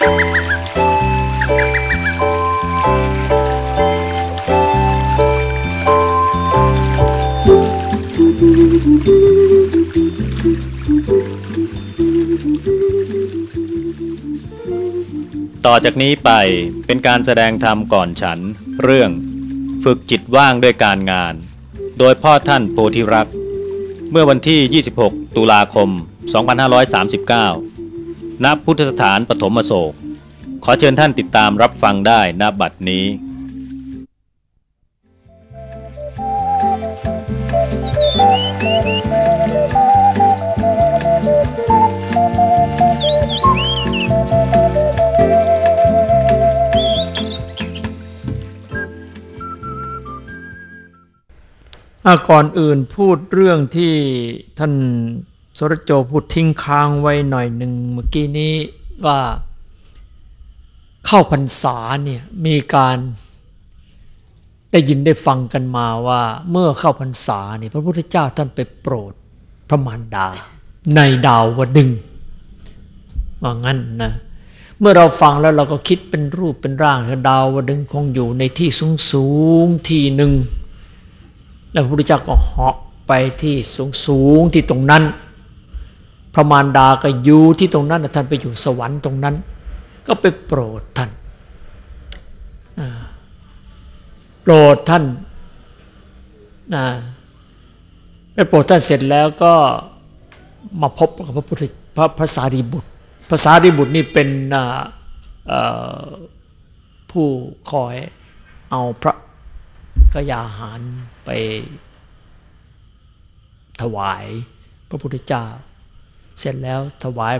ต่อจากนี้ไปเป็นการแสดงธรรมก่อนฉัน เรื่อง ฝึกจิตว่างด้วยการงาน โดยพ่อท่านโพธิรัก เมื่อวันที่ 26 ตุลาคม 2539 ณพุทธสถานปฐมโศก ขอเชิญท่านติดตามรับฟังได้ณบัดนี้อะก่อนอื่นพูดเรื่องที่ท่าน สรโจพูดทิ้งค้างไว้หน่อยหนึ่งเมื่อกี้นี้ว่าเข้าพรรษาเนี่ยมีการได้ยินได้ฟังกันมาว่าเมื่อเข้าพรรษาเนี่ยพระพุทธเจ้าท่านไปโปรดพระมารดา ในดาววดึงว่างั้นนะเมื่อเราฟังแล้วเราก็คิดเป็นรูปเป็นร่างดาววดึงคงอยู่ในที่สูงสูงที่หนึ่งแล้วพระพุทธเจ้าก็เหาะไปที่สูงสูงที่ตรงนั้น พระมารดาก็อยู่ที่ตรงนั้นท่านไปอยู่สวรรค์ตรงนั้น ก็ไปโปรดท่านโปรดท่านนะไปโปรดท่านเสร็จแล้วก็มาพบกับพระพุทธพระพระสารีบุตรพระสารีบุตรนี่เป็นผู้คอยเอาพระกยาหารไปถวายพระพุทธเจ้า เสร็จแล้วถวาย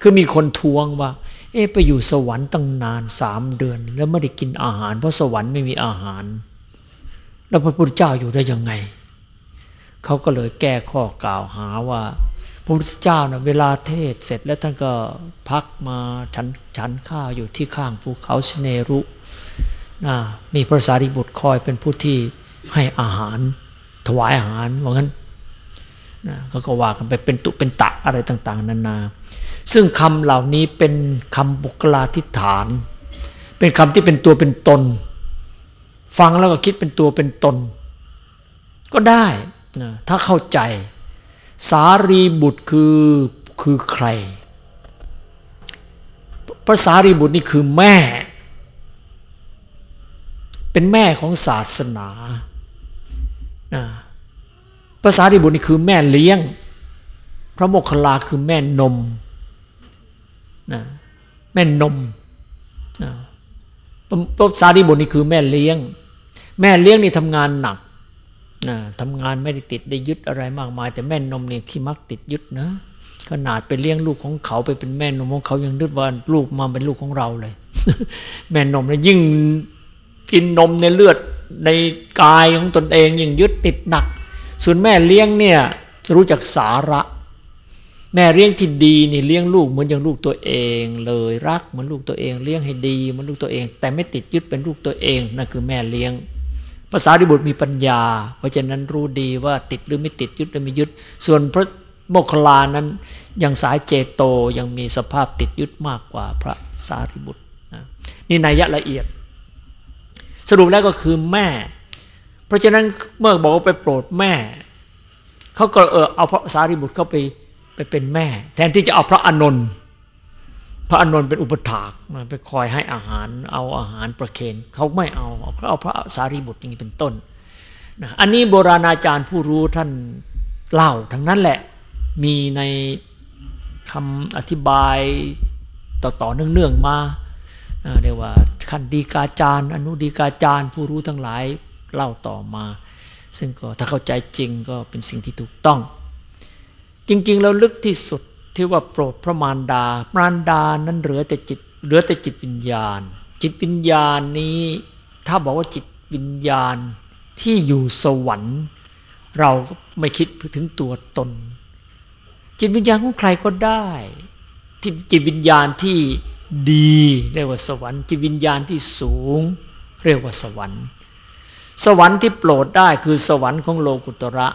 คือมีคนทวงว่า เอ๊ะไปอยู่สวรรค์ตั้งนานสามเดือน แล้วไม่ได้กินอาหาร เพราะสวรรค์ไม่มีอาหาร แล้วพระพุทธเจ้าอยู่ได้ยังไง เขาก็เลยแก้ข้อกล่าวหาว่า พระพุทธเจ้านะเวลาเทศเสร็จแล้วท่านก็พักมาฉันฉันข้าวอยู่ที่ข้างภูเขาสเนรุนะมีพระสารีบุตรคอยเป็นผู้ที่ให้อาหารถวายอาหารว่างั้น นะเขาก็ว่ากันไปเป็นตุเป็นตะอะไรต่าง ๆ นานา ซึ่งคำเหล่านี้เป็นคำบุคลาธิฐาน เป็นคำที่เป็นตัวเป็นตน ฟังแล้วก็คิดเป็นตัวเป็นตน ก็ได้นะถ้าเข้าใจ สารีบุตรคือคือใครพระสารีบุตรนี่คือแม่ เป็นแม่ของศาสนานะ ภาษาดิบุตรนี่คือแม่เลี้ยง พระโมคคัลลาคือแม่นมนะแม่นมนะภาษาดิบุตรนี่คือแม่เลี้ยง แม่เลี้ยงนี่ทำงานหนักนะทำงานไม่ได้ติดได้ยึดอะไรมากมาย แต่แม่นมนี่ที่มักติดยึดนะขนาดไปเลี้ยงลูกของเขาไปเป็นแม่นมของเขายังนึกว่าลูกมาเป็นลูกของเราเลย แม่นมเนี่ยยิ่งกินนมในเลือดในกายของตนเองยิ่งยึดติดหนัก ส่วนแม่เลี้ยงเนี่ยรู้จักสาระ แม่เลี้ยงที่ดีนี่เลี้ยงลูกเหมือนอย่างลูกตัวเองเลยรักเหมือนลูกตัวเองเลี้ยงให้ดีเหมือนลูกตัวเอง แต่ไม่ติดยึดเป็นลูกตัวเองนั่นคือแม่เลี้ยง ภาษาดิบุตรมีปัญญา เพราะฉะนั้นรู้ดีว่าติดหรือไม่ติดยึดหรือไม่ยึด ส่วนพระโมคคลานั้นยังสายเจโตยังมีสภาพติดยึดมากกว่าพระสารีบุตรนี่นัยยะละเอียด สรุปแล้วก็คือแม่ เพราะฉะนั้นเมื่อบอกว่าไปโปรดแม่ เขาก็เออเอาพระสารีบุตรเข้าไปไปเป็นแม่ แทนที่จะเอาพระอนนท์พระอนนท์เป็นอุปถากไปคอยให้อาหารเอาอาหารประเคนเขาไม่เอาเขาเอาพระสารีบุตรอย่างนี้เป็นต้นนะอันนี้โบราณอาจารย์ผู้รู้ท่านเล่าทั้งนั้นแหละมีในคำอธิบายต่อๆเนื่องๆมาเรียกว่าขั้นดีกาจารย์อนุดีกาจารย์ผู้รู้ทั้งหลาย เล่าต่อมา ซึ่งก็ถ้าเข้าใจจริงก็เป็นสิ่งที่ถูกต้อง จริงๆ แล้วลึกที่สุดที่ว่าโปรดพระมารดามารดานั้นเหลือแต่จิตเหลือแต่จิตวิญญาณ จิตวิญญาณนี้ ถ้าบอกว่าจิตวิญญาณที่อยู่สวรรค์ เราก็ไม่คิดถึงตัวตน จิตวิญญาณของใครก็ได้ที่จิตวิญญาณที่ดีเรียกว่าสวรรค์จิตวิญญาณที่สูง เรียกว่าสวรรค์ สวรรค์ที่โปรดได้คือสวรรค์ของโลกุตระ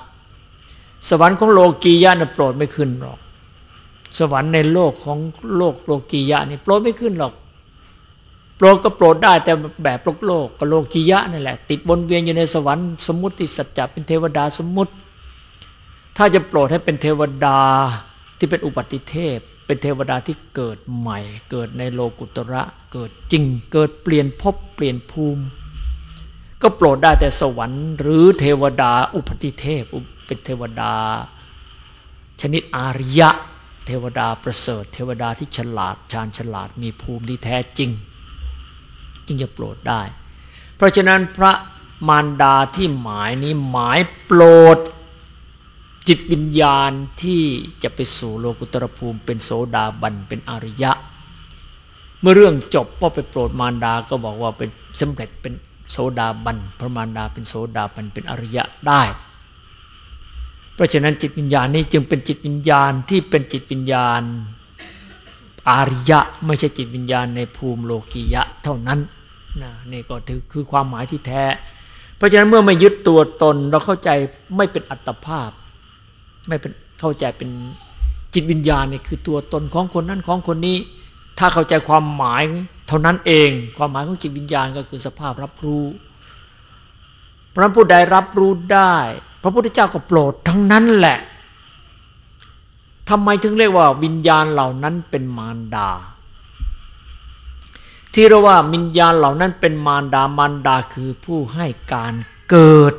สวรรค์ของโลกียะนะโปรดไม่ขึ้นหรอก สวรรค์ในโลกของโลกโลกียะนี่โปรดไม่ขึ้นหรอก โปรดก็โปรดได้แต่แบบโลกโลกกับโลกียะนี่แหละ ติดวนเวียนอยู่ในสวรรค์สมมติสัจจะเป็นเทวดาสมมติ ถ้าจะโปรดให้เป็นเทวดาที่เป็นอุบัติเทพ เป็นเทวดาที่เกิดใหม่ เกิดในโลกุตระเกิดจริง เกิดเปลี่ยนภพเปลี่ยนภูมิ ก็โปรดได้แต่สวรรค์ หรือเทวดาอุปติเทพเป็นเทวดา ชนิดอาริยะ เทวดาประเสริฐ เทวดาที่ฉลาดชาญฉลาดมีภูมิที่แท้จริง จึงจะโปรดได้ เพราะฉะนั้นพระมารดาที่หมายนี้หมายโปรดจิตวิญญาณที่จะไปสู่โลกุตรภูมิเป็นโสดาบันเป็นอริยะ เมื่อเรื่องจบก็ไปโปรดมารดาก็บอกว่าเป็นสำเร็จเป็น โสดาบันพระมารดาเป็นโสดาบันเป็นอริยะได้ เพราะฉะนั้นจิตวิญญาณนี้จึงเป็นจิตวิญญาณที่เป็นจิตวิญญาณอาริยะไม่ใช่จิตวิญญาณในภูมิโลกียะเท่านั้นนะนี่ก็ถือคือความหมายที่แท้ เพราะฉะนั้นเมื่อไม่ยึดตัวตนเราเข้าใจไม่เป็นอัตภาพ ไม่เป็นเข้าใจเป็นจิตวิญญาณนี่คือตัวตนของคนนั้นของคนนี้ ถ้าเข้าใจความหมายเท่านั้นเอง ความหมายของจิตวิญญาณก็คือสภาพรับรู้เพราะนั้นผู้ใดรับรู้ได้ พระพุทธเจ้าก็โปรดทั้งนั้นแหละทำไมถึงเรียกว่าวิญญาณเหล่านั้นเป็นมารดา ที่เราว่าวิญญาณเหล่านั้นเป็นมารดามารดาคือผู้ให้การเกิด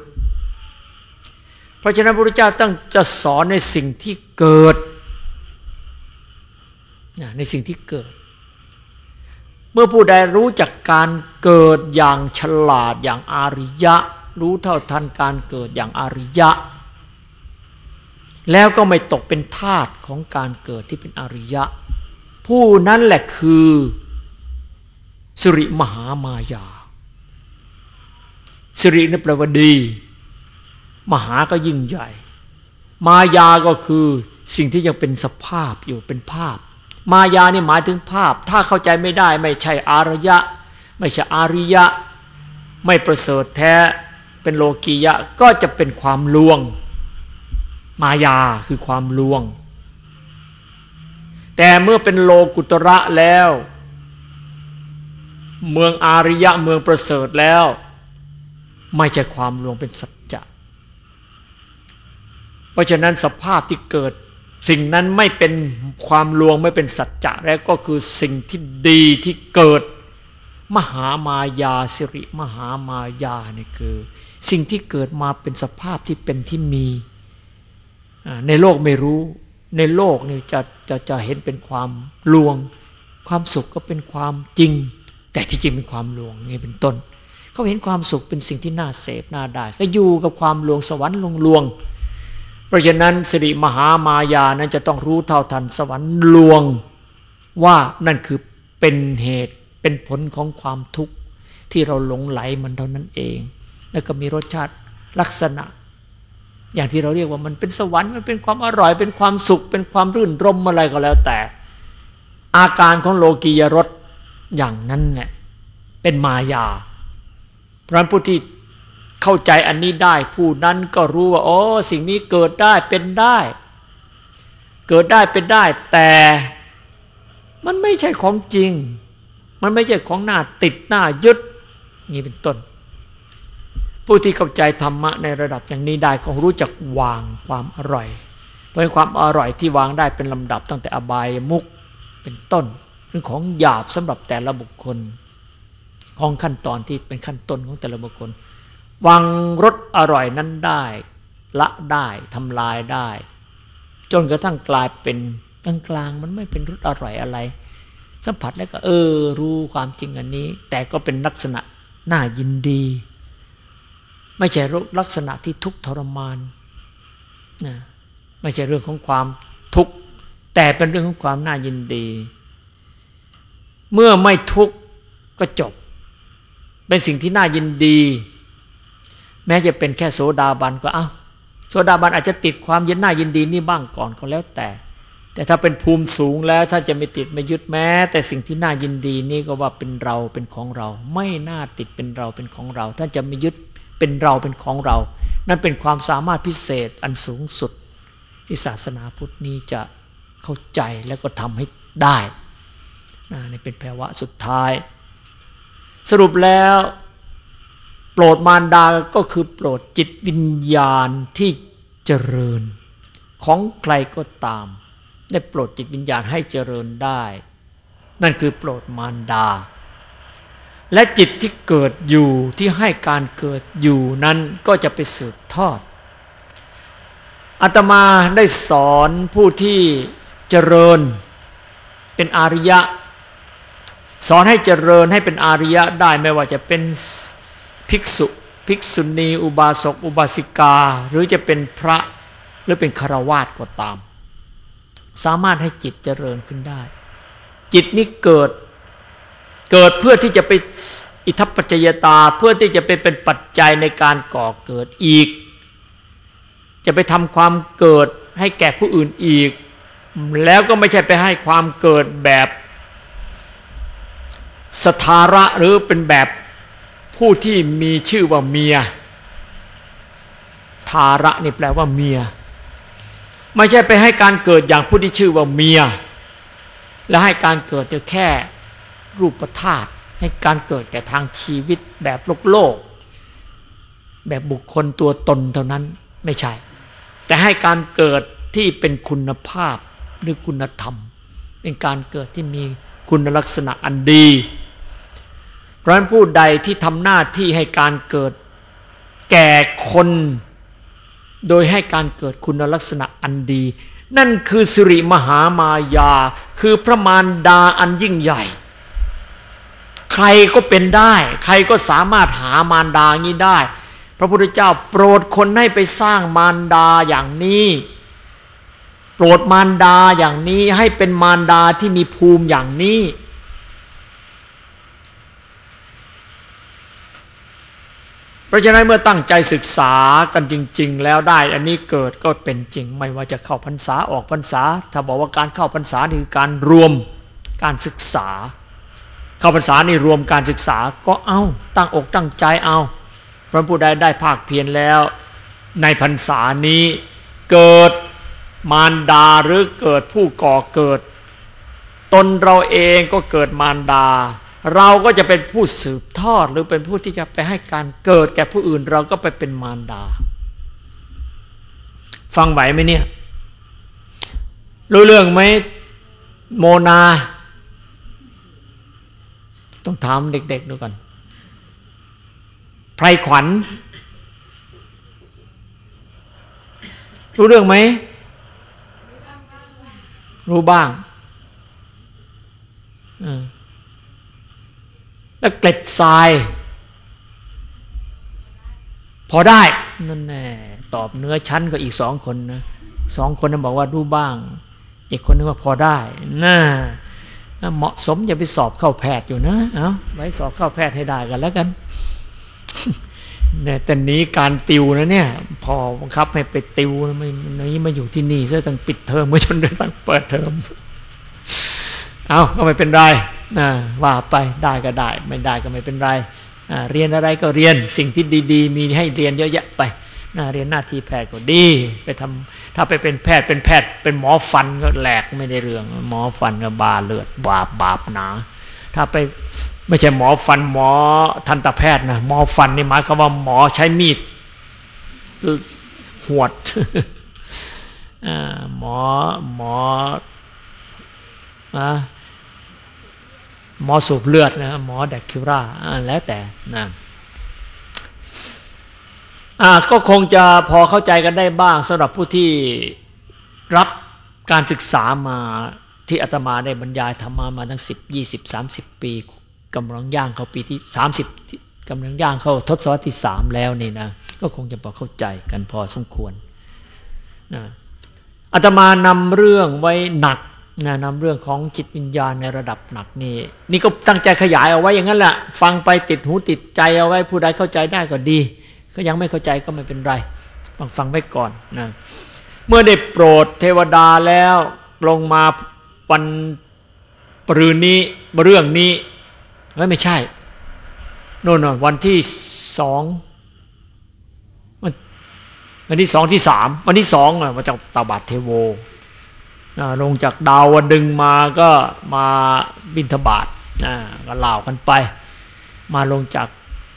เพราะฉะนั้นพระพุทธเจ้าต้องจะสอนในสิ่งที่เกิด ในสิ่งที่เกิด เมื่อผู้ใดรู้จักการเกิดอย่างฉลาดอย่างอาริยะ รู้เท่าทันการเกิดอย่างอาริยะ แล้วก็ไม่ตกเป็นทาสของการเกิดที่เป็นอริยะ ผู้นั้นแหละคือสิริมหามายาสิรินี่แปลว่าดี มหาก็ยิ่งใหญ่ มายาก็คือสิ่งที่ยังเป็นสภาพอยู่เป็นภาพ มายานี่หมายถึงภาพ ถ้าเข้าใจไม่ได้ไม่ใช่อารยะ ไม่ใช่อาริยะ ไม่ประเสริฐแท้เป็นโลกียะก็จะเป็นความลวง มายาคือความลวง แต่เมื่อเป็นโลกุตระแล้ว เมืองอาริยะเมืองประเสริฐแล้ว ไม่ใช่ความลวงเป็นสัจจะเพราะฉะนั้นสภาพที่เกิด สิ่งนั้นไม่เป็นความลวงไม่เป็นสัจจะแล้วก็คือสิ่งที่ดีที่เกิด มหามายาสิริมหามายาเนี่ยคือ สิ่งที่เกิดมาเป็นสภาพที่เป็นที่มีในโลกไม่รู้ ในโลกนี่จะจะจะเห็นเป็นความลวง ความสุขก็เป็นความจริง แต่ที่จริงเป็นความลวงนี่เป็นต้น เขาเห็นความสุขเป็นสิ่งที่น่าเสพน่าได้ ก็อยู่กับความลวงสวรรค์ลวงลวง เพราะฉะนั้นสิริมหามายานั้นจะต้องรู้เท่าทันสวรรค์ลวง ว่านั่นคือเป็นเหตุเป็นผลของความทุกข์ที่เราหลงไหลมันเท่านั้นเอง แล้วก็มีรสชาติลักษณะ อย่างที่เราเรียกว่ามันเป็นสวรรค์มันเป็นความอร่อย เป็นความสุข เป็นความรื่นรมอะไรก็แล้วแต่ อาการของโลกียรสอย่างนั้นเนี่ยเป็นมายา เพราะนั้นผู้ที่ เข้าใจอันนี้ได้ ผู้นั้นก็รู้ว่าโอ้สิ่งนี้เกิดได้เป็นได้ เกิดได้เป็นได้ แต่มันไม่ใช่ของจริง มันไม่ใช่ของหน้าติดหน้ายึดนี่เป็นต้น ผู้ที่เข้าใจธรรมะในระดับอย่างนี้ได้ก็รู้จักวางความอร่อยเพราะความอร่อยที่วางได้เป็นลำดับตั้งแต่อบายมุกเป็นต้นเป็นของหยาบสำหรับแต่ละบุคคล ของขั้นตอนที่เป็นขั้นต้นของแต่ละบุคคล วางรสอร่อยนั้นได้ ละได้ทำลายได้ จนกระทั่งกลายเป็นกลางกลางมันไม่เป็นรสอร่อยอะไร สัมผัสแล้วก็เออ รู้ความจริงอันนี้ แต่ก็เป็นลักษณะน่ายินดี ไม่ใช่ลักษณะที่ทุกข์ทรมานนะไม่ใช่เรื่องของความทุกข์แต่เป็นเรื่องของความน่ายินดี เมื่อไม่ทุกข์ก็จบ เป็นสิ่งที่น่ายินดี แม้จะเป็นแค่โสดาบันก็เอา้าโสดาบันอาจจะติดความยินหน่ายินดีนี่บ้างก่อนก็แล้วแต่ แต่ถ้าเป็นภูมิสูงแล้วถ้าจะไม่ติดไม่ยึดแม้ แต่สิ่งที่น่ายินดีนี่ก็ว่าเป็นเราเป็นของเรา ไม่น่าติดเป็นเราเป็นของเรา ท่านจะไม่ยึดเป็นเราเป็นของเรา นั่นเป็นความสามารถพิเศษอันสูงสุด ที่ศาสนาพุทธนี้จะเข้าใจแล้วก็ทำให้ได้นะนี่เป็นภาวะสุดท้าย สรุปแล้ว โปรดมารดาก็คือโปรดจิตวิญญาณที่เจริญ ของใครก็ตาม ได้โปรดจิตวิญญาณให้เจริญได้ นั่นคือโปรดมารดา และจิตที่เกิดอยู่ที่ให้การเกิดอยู่นั้นก็จะไปสืบทอดอาตมาได้สอนผู้ที่เจริญเป็นอาริยะ สอนให้เจริญให้เป็นอาริยะได้ไม่ว่าจะเป็น ภิกษุภิกษุณี อุบาสกอุบาสิกา หรือจะเป็นพระหรือเป็นคารวาสก็ตาม สามารถให้จิตเจริญขึ้นได้ จิตนี้เกิดเกิดเพื่อที่จะไปอิทัปปัจจยตาเพื่อที่จะไปเป็นปัจจัยในการก่อเกิดอีก จะไปทำความเกิดให้แก่ผู้อื่นอีก แล้วก็ไม่ใช่ไปให้ความเกิดแบบสถาระหรือเป็นแบบ ผู้ที่มีชื่อว่าเมีย ทาระนี่แปลว่าเมีย ไม่ใช่ไปให้การเกิดอย่างผู้ที่ชื่อว่าเมีย และให้การเกิดจะแค่รูปธาตุให้การเกิดแก่ทางชีวิตแบบโลกโลก แบบบุคคลตัวตนเท่านั้นไม่ใช่ แต่ให้การเกิดที่เป็นคุณภาพหรือคุณธรรม เป็นการเกิดที่มีคุณลักษณะอันดี ราะฉะนั้นผู้ใดที่ทำหน้าที่ให้การเกิด แก่คน โดยให้การเกิดคุณลักษณะอันดี นั่นคือสิริมหามายา คือพระมารดาอันยิ่งใหญ่ ใครก็เป็นได้ ใครก็สามารถหามารดางี้ได้ พระพุทธเจ้าโปรดคนให้ไปสร้างมารดาอย่างนี้โปรดมารดาอย่างนี้ให้เป็นมารดาที่มีภูมิอย่างนี้ เพ ราะฉะนั้นเมื่อตั้งใจศึกษากันจริง ๆ แล้วได้ อันนี้เกิดก็เป็นจริง ไม่ว่าจะเข้าพรรษาออกพรรษา ถ้าบอกว่าการเข้าพรรษานี่คือการรวมการศึกษา เข้าพรรษานี่รวมการศึกษาก็เอาตั้งอกตั้งใจเอาพระผู้ใดได้ภาคเพียรแล้ว ในพรรษานี้เกิดมารดาหรือเกิดผู้ก่อเกิด ตนเราเองก็เกิดมารดา เราก็จะเป็นผู้สืบทอดหรือเป็นผู้ที่จะไปให้การเกิดแก่ผู้อื่น เราก็ไปเป็นมารดา ฟังไหวไหมเนี่ย รู้เรื่องไหมโมนา ต้องถามเด็กๆดูก่อนไพรขวัญ รู้เรื่องไหม รู้บ้าง แล้วเกล็ดทราย พอได้นั่นแน่ตอบเนื้อชั้นก็อีกสองคนนะสองคนนั้นบอกว่ารู้บ้าง อีกคนนึงว่าพอได้น่าเหมาะสมจะไปสอบเข้าแพทย์อยู่นะเอาไว้สอบเข้าแพทย์ให้ได้กันแล้วกันเนี่ยแต่นี้การติวนะเนี่ย พอบังคับให้ไปติวไม่นี้มาอยู่ที่นี่ซะตั้งปิดเทอมมาจนตั้งเปิดเทอม เอาก็ไม่เป็นไรนะว่าไปได้ก็ได้ ไม่ได้ก็ไม่เป็นไรเรียนอะไรก็เรียนสิ่งที่ดีๆ มีให้เรียนเยอะแยะไปนะเรียนหน้าที่แพทย์ก็ดี ไปทำถ้าไปเป็นแพทย์เป็นแพทย์ เป็นหมอฟันก็แหลกไม่ได้เรื่อง หมอฟันก็บาเลือดบาปบาปหนา ถ้าไปไม่ใช่หมอฟันหมอทันตแพทย์นะหมอฟันนี่หมายความว่าหมอใช้มีดหวดหมอหมอ หมอสูบเลือดนะหมอแดกคิวราแล้วแต่นะก็คงจะพอเข้าใจกันได้บ้างสำหรับผู้ที่รับการศึกษามาที่อาตมาได้บรรยายธรรมามาตั้ง 10 20 30 ปีกำลังย่างเข้าปีที่ 30กำลังย่างเข้าทศวรรษที่สามแล้วนี่นะก็คงจะพอเข้าใจกันพอสมควรนะอาตมานำเรื่องไว้หนัก นะนำเรื่องของจิตวิญญาณในระดับหนักนี่นี่ก็ตั้งใจขยายเอาไว้อย่างนั้นแหละฟังไปติดหูติดใจเอาไว้ผู้ใดเข้าใจได้ก็ดี ก็ยังไม่เข้าใจก็ไม่เป็นไรฟังฟังไว้ก่อนนะเมื่อได้โปรดเทวดาแล้วลงมาวันปรืนนี้เรื่องนี้ไม่ใช่โน่นวันที่สองวันที่สองที่สามวันที่สองมาจากตาบาดเทโว ลงจากดาวดึงมาก็มาบินทบาทก็เล่ากันไป มาลงจาก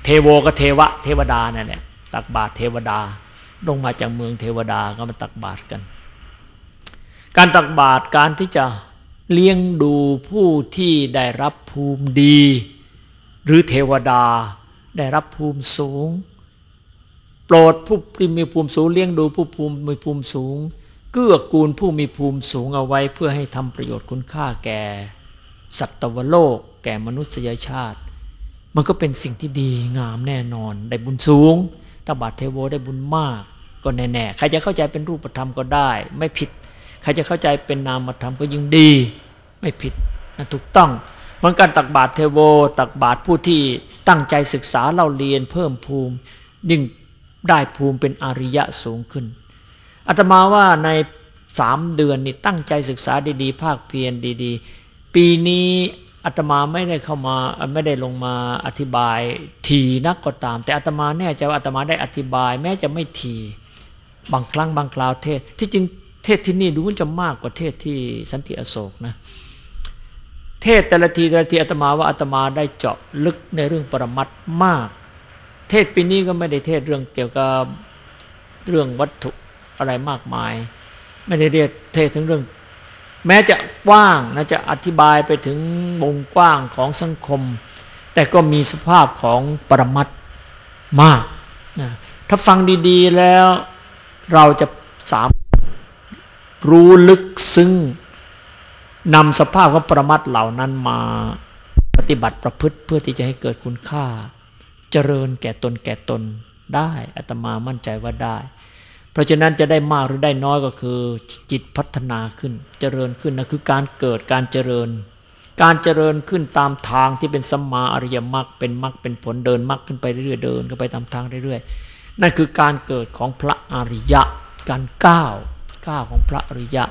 เทโวก็เทวะ เทวดาเนั่นแหละตักบาตรเทวดา ลงมาจากเมืองเทวดาก็มาตักบาตรกัน การตักบาตรการที่จะเลี้ยงดูผู้ที่ได้รับภูมิดี หรือเทวดาได้รับภูมิสูง โปรดผู้ที่มีภูมิสูงเลี้ยงดูผู้ภูมิมีภูมิสูง เกื้อกูลผู้มีภูมิสูงเอาไว้เพื่อให้ทำประโยชน์คุณค่าแก่ สัตวโลก แก่มนุษยชาติ มันก็เป็นสิ่งที่ดีงามแน่นอน ได้บุญสูงถ้าบาทเทโวได้บุญมาก ก็แน่ๆใครจะเข้าใจเป็นรูปธรรมก็ได้ ไม่ผิด ใครจะเข้าใจเป็นนามธรรมก็ยิ่งดี ไม่ผิดนะถูกต้องมันการตักบาตรเทโว ตักบาตรผู้ที่ตั้งใจศึกษาเล่าเรียนเพิ่มภูมิยิ่งได้ภูมิเป็นอริยะสูงขึ้น อาตมาว่าในสามเดือนนี่ตั้งใจศึกษาดีๆ ภาคเพียรดีๆ ปีนี้อาตมาไม่ได้เข้ามาไม่ได้ลงมาอธิบายทีนักก็ตาม แต่อาตมาแน่ใจว่าอาตมาได้อธิบาย แม้จะไม่ทีบางครั้งบางคราวเทศ ที่จริงเทศที่นี่ดูจะมากกว่าเทศที่สันติอโศกนะเทศแต่ละทีแต่ละทีอาตมาว่าอาตมาได้เจาะลึกในเรื่องปรมัตมาก เทศปีนี้ก็ไม่ได้เทศเรื่องเกี่ยวกับเรื่องวัตถุ อะไรมากมาย ไม่ได้เรียกเทศถึงเรื่อง แม้จะกว้างนะจะอธิบายไปถึงวงกว้างของสังคม แต่ก็มีสภาพของปรมัตมากนะถ้าฟังดีๆแล้วเราจะสามรู้ลึกซึ้งนำสภาพของปรมัตเหล่านั้นมาปฏิบัติประพฤติเพื่อที่จะให้เกิดคุณค่า เจริญแก่ตนแก่ตนได้อัตมามั่นใจว่าได้ เพราะฉะนั้นจะได้มากหรือได้น้อยก็คือ จิตพัฒนาขึ้น เจริญขึ้นนะคือการเกิดการเจริญ การเจริญขึ้นตามทางที่เป็นสัมมาอริยมรรคเป็นมรรคเป็นผลเดินมรรคขึ้นไปเรื่อยๆเดินขึ้นไปตามทางเรื่อยๆนั่นคือการเกิดของพระอริยะ การก้าวก้าวของพระอริยะ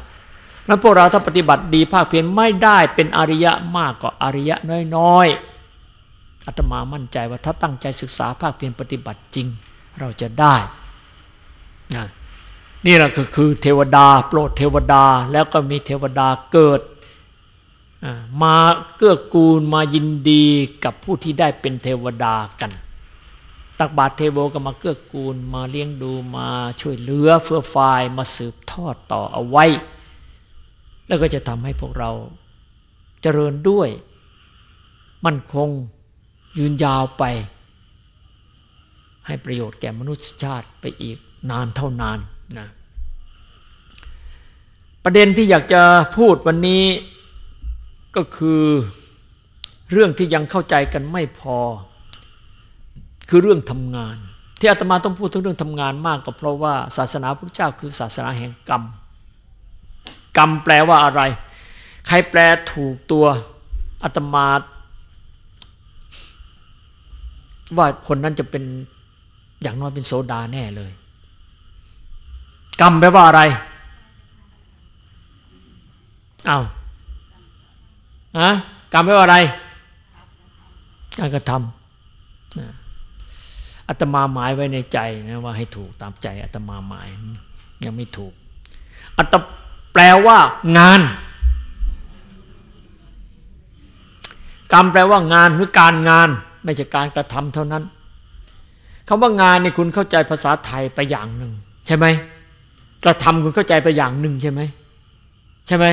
แล้วพวกเราถ้าปฏิบัติดีภาคเพียรไม่ได้เป็นอริยะมากก็อริยะน้อยๆอาตมามั่นใจว่าถ้าตั้งใจศึกษาภาคเพียรปฏิบัติจริง เราจะได้ นะนี่แหละก็คือเทวดา โปรดเทวดาแล้วก็มีเทวดาเกิดมาเกื้อกูลมายินดีกับผู้ที่ได้เป็นเทวดากัน ตักบาตรเทโวก็มาเกื้อกูลมาเลี้ยงดูมาช่วยเหลือเฟื่อฟายมาสืบทอดต่อเอาไว้ แล้วก็จะทำให้พวกเราเจริญด้วย มั่นคงยืนยาวไป ให้ประโยชน์แก่มนุษยชาติไปอีก นานเท่านานนะประเด็นที่อยากจะพูดวันนี้ก็คือเรื่องที่ยังเข้าใจกันไม่พอ คือเรื่องทำงาน ที่อาตมาต้องพูดถึงเรื่องทำงานมากก็เพราะว่าศาสนาพระเจ้าคือศาสนาแห่งกรรม กรรมแปลว่าอะไร ใครแปลถูกตัวอาตมาว่าคนนั้นจะเป็นอย่างน้อยเป็นโสดาแน่เลย กรรมแปลว่าอะไรอา้าวฮะกรรมแปลว่าอะไร การกระทำอาตมาหมายไว้ในใจนะว่าให้ถูกตามใจอาตมาหมาย ยังไม่ถูกอัตแปลว่างาน กรรมแปลว่างานหรือการงาน ไม่ใช่การกระทำเท่านั้นคำว่างานนี่คุณเข้าใจภาษาไทยไปอย่างหนึ่งใช่ไหม กระทำคุณเข้าใจไปอย่างหนึ่งใช่ไหมใช่ไหม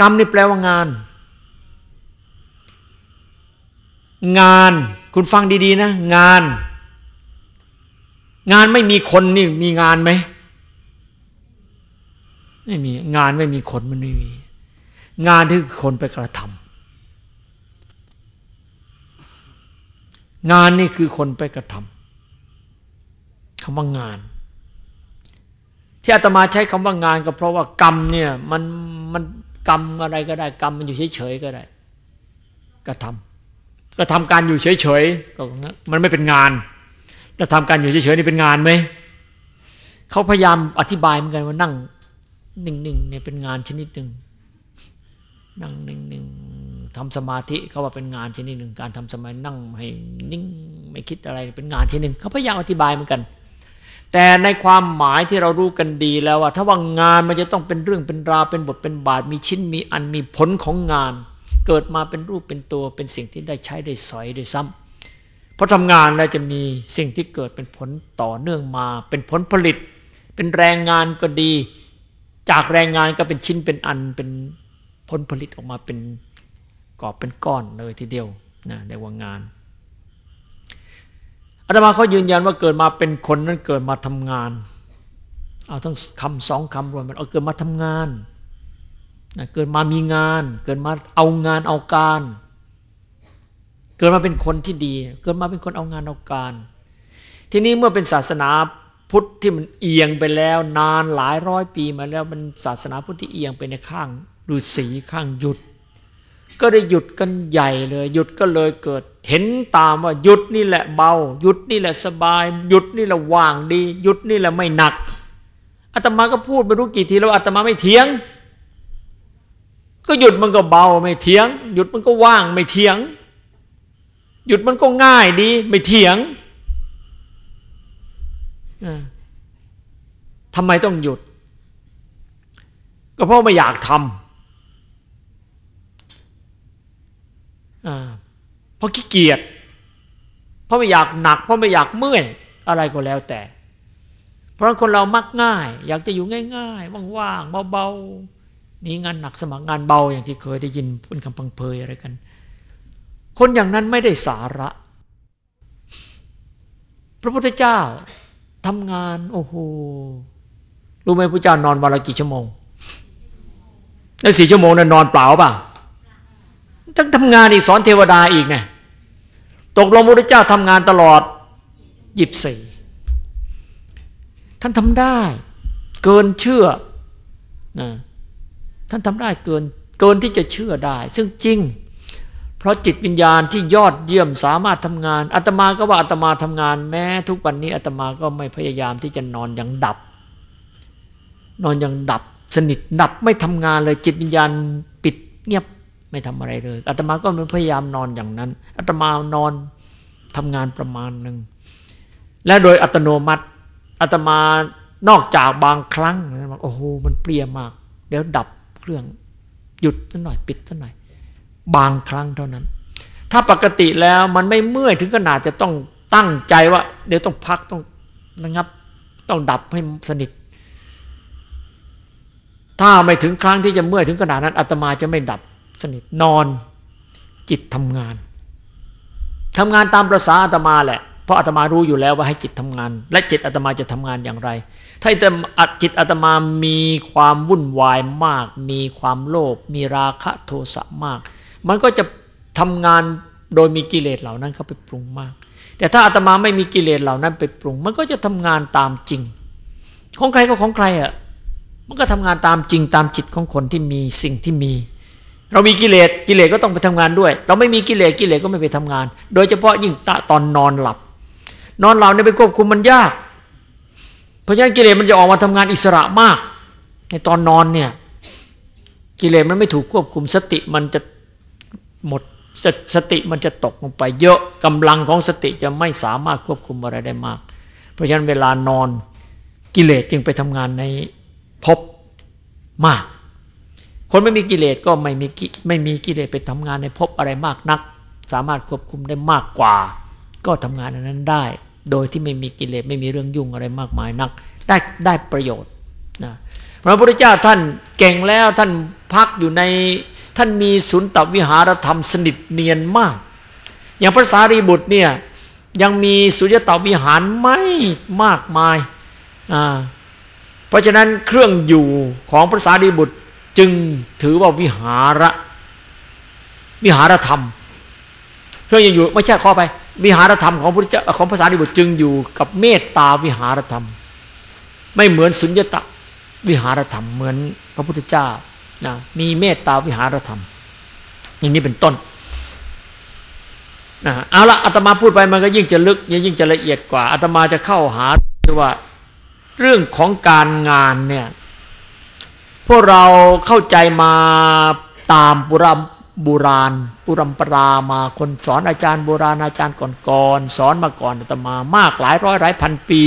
กรรมนี่แปลว่างาน งานคุณฟังดีๆนะ งาน งานไม่มีคนนี่มีงานไหมไม่มีงานไม่มีคนมันไม่มี งานที่คนไปกระทำงานนี่คือคนไปกระทำคำว่างาน ที่อาตมาใช้คำว่างานก็เพราะว่ากรรมเนี่ยมันมันกรรมอะไรก็ได้ กรรมมันอยู่เฉยๆก็ได้กระทำกระทำการอยู่เฉยๆก็มันไม่เป็นงานกระทำการอยู่เฉยๆนี่เป็นงานไหมเขาพยายามอธิบายเหมือนกันว่านั่งหนิ่งๆเนี่ยเป็นงานชนิดหนึ่งนั่งหนิ่งๆทำสมาธิเขาว่าเป็นงานชนิดหนึ่งการทำสมาธินั่งให้นิ่งไม่คิดอะไรเป็นงานชนิดหนึ่งเขาพยายามอธิบายเหมือนกัน แต่ในความหมายที่เรารู้กันดีแล้วว่า ถ้าว่างานมันจะต้องเป็นเรื่องเป็นราวเป็นบทเป็นบาทมีชิ้นมีอันมีผลของงาน เกิดมาเป็นรูปเป็นตัวเป็นสิ่งที่ได้ใช้ได้สอยได้ซ้ำเพราะทำงานแล้วจะมีสิ่งที่เกิดเป็นผลต่อเนื่องมา เป็นผลผลิต เป็นแรงงานก็ดี จากแรงงานก็เป็นชิ้นเป็นอันเป็นผลผลิตออกมาเป็นกอบเป็นก้อนเลยทีเดียวนะในว่างาน อาตมาเขายืนยันว่าเกิดมาเป็นคนนั้นเกิดมาทำงาน เอาทั้งคำสองคำรวมมันเอาเกิดมาทำงานนะเกิดมามีงาน เกิดมาเอางานเอาการ เกิดมาเป็นคนที่ดี เกิดมาเป็นคนเอางานเอาการ ทีนี้เมื่อเป็นศาสนาพุทธที่มันเอียงไปแล้ว นานหลายร้อยปีมาแล้วมันศาสนาพุทธที่เอียงไปในข้างฤาษีข้างหยุด ก็ได้หยุดกันใหญ่เลย หยุดก็เลยเกิด เห็นตามว่าหยุดนี่แหละเบา หยุดนี่แหละสบาย หยุดนี่แหละว่างดี หยุดนี่แหละไม่หนักอาตมาก็พูดไม่รู้กี่ทีแล้วอาตมาไม่เถียง ก็หยุดมันก็เบาไม่เถียง หยุดมันก็ว่างไม่เถียง หยุดมันก็ง่ายดี ไม่เถียงทำไมต้องหยุด ก็เพราะไม่อยากทำ เพราะขี้เกียจเพราะไม่อยากหนัก เพราะไม่อยากเมื่อยอะไรก็แล้วแต่ เพราะคนเรามักง่าย อยากจะอยู่ง่ายๆว่างๆเบาๆนี่งานหนักสมัครงานเบาอย่างที่เคยได้ยินพูดคำพังเพยอะไรกัน คนอย่างนั้นไม่ได้สาระ พระพุทธเจ้าทำงานโอ้โหรู้ไหมพระเจ้านอนวันละกี่ชั่วโมงแล้วสี่ชั่วโมงนั้นนอนเปล่าป่ะ ต้งทำงานอีกสอนเทวดาอีกไงตกลงพระเจ้าทำงานตลอดยิบสี่ท่านทำได้ เกินเชื่อนะท่านทำได้เกินเกินที่จะเชื่อได้ ซึ่งจริง เพราะจิตวิญญาณที่ยอดเยี่ยมสามารถทำงานอาตมาก็ว่าอาตมาทำงานแม้ ทุกวันนี้อาตมาก็ไม่พยายามที่จะนอนอย่างดับ นอนอย่างดับ สนิทดับไม่ทำงานเลยจิตวิญญาณปิดเงียบ ไม่ทำอะไรเลยอาตมาก็พยายามนอนอย่างนั้นอาตมานอนทำงานประมาณหนึ่งและโดยอัตโนมัติอาตมานอกจากบางครั้งโอ้โหมันเปลี่ยมาก เดี๋ยวดับเครื่องหยุดสักหน่อยปิดสักหน่อย บางครั้งเท่านั้น ถ้าปกติแล้วมันไม่เมื่อยถึงขนาดจะต้องตั้งใจว่า เดี๋ยวต้องพักต้องระงับ ต้องดับให้สนิท ถ้าไม่ถึงครั้งที่จะเมื่อยถึงขนาดนั้นอาตมาจะไม่ดับ สนิทนอนจิตทำงานทำงานตามประษาอาตมาแหละเพราะอาตมารู้อยู่แล้วว่าให้จิตทำงาน และจิตอาตมาจะทำงานอย่างไร ถ้าจิตอาตมามีความวุ่นวายมาก มีความโลภมีราคะโทสะมาก มันก็จะทำงานโดยมีกิเลสเหล่านั้นเข้าไปปรุงมาก แต่ถ้าอาตมาไม่มีกิเลสเหล่านั้นไปปรุง มันก็จะทำงานตามจริง ของใครก็ของใครอะมันก็ทำงานตามจริงตามจิตของคนที่มีสิ่งที่มี เรามีกิเลสกิเลสก็ต้องไปทำงานด้วย เราไม่มีกิเลสกิเลสก็ไม่ไปทำงาน โดยเฉพาะยิ่งตตอนนอนหลับ นอนหลับเนี่ยไปควบคุมมันยาก เพราะฉะนั้นกิเลสมันจะออกมาทำงานอิสระมาก ในตอนนอนเนี่ยกิเลสมันไม่ถูกควบคุมสติมันจะหมดสสติมันจะตกลงไปเยอะกำลังของสติจะไม่สามารถควบคุมอะไรได้มาก เพราะฉะนั้นเวลานอนกิเลสจึงไปทำงานในภพมาก คนไม่มีกิเลสก็ไม่มีไม่มีกิเลสไปทำงานในภพอะไรมากนัก สามารถควบคุมได้มากกว่า ก็ทำงานอันนั้นได้ โดยที่ไม่มีกิเลสไม่มีเรื่องยุ่งอะไรมากมายนัก ได้ได้ประโยชน์นะพระพุทธเจ้าท่านเก่งแล้วท่านพักอยู่ในท่านมีสุนตวิหารธรรมสนิทเนียนมาก อย่างพระสารีบุตรเนี่ยยังมีสุญญตวิหารไม่มากมายอ่าเพราะฉะนั้นเครื่องอยู่ของพระสารีบุตร จึงถือว่าวิหารวิหารธรรมเครื่องยังอยู่ไม่ใช่ข้อไป วิหารธรรมของพระเจ้าของภาษาดิบุตรจึงอยู่กับเมตตาวิหารธรรม ไม่เหมือนสุญญตะวิหารธรรมเหมือนพระพุทธเจ้านะมีเมตตาวิหารธรรม อย่างนี้เป็นต้นนะเอาละอาตมาพูดไปมันก็ยิ่งจะลึก ยิ่งจะละเอียดกว่าอาตมาจะเข้าหาว่า เรื่องของการงานเนี่ย พวกเราเข้าใจมาตามบุรบุราณปุรัมปรามาคนสอนอาจารย์โบราณอาจารย์ก่อนๆสอนมาก่อนอาตมามากหลายร้อยหลายพันปี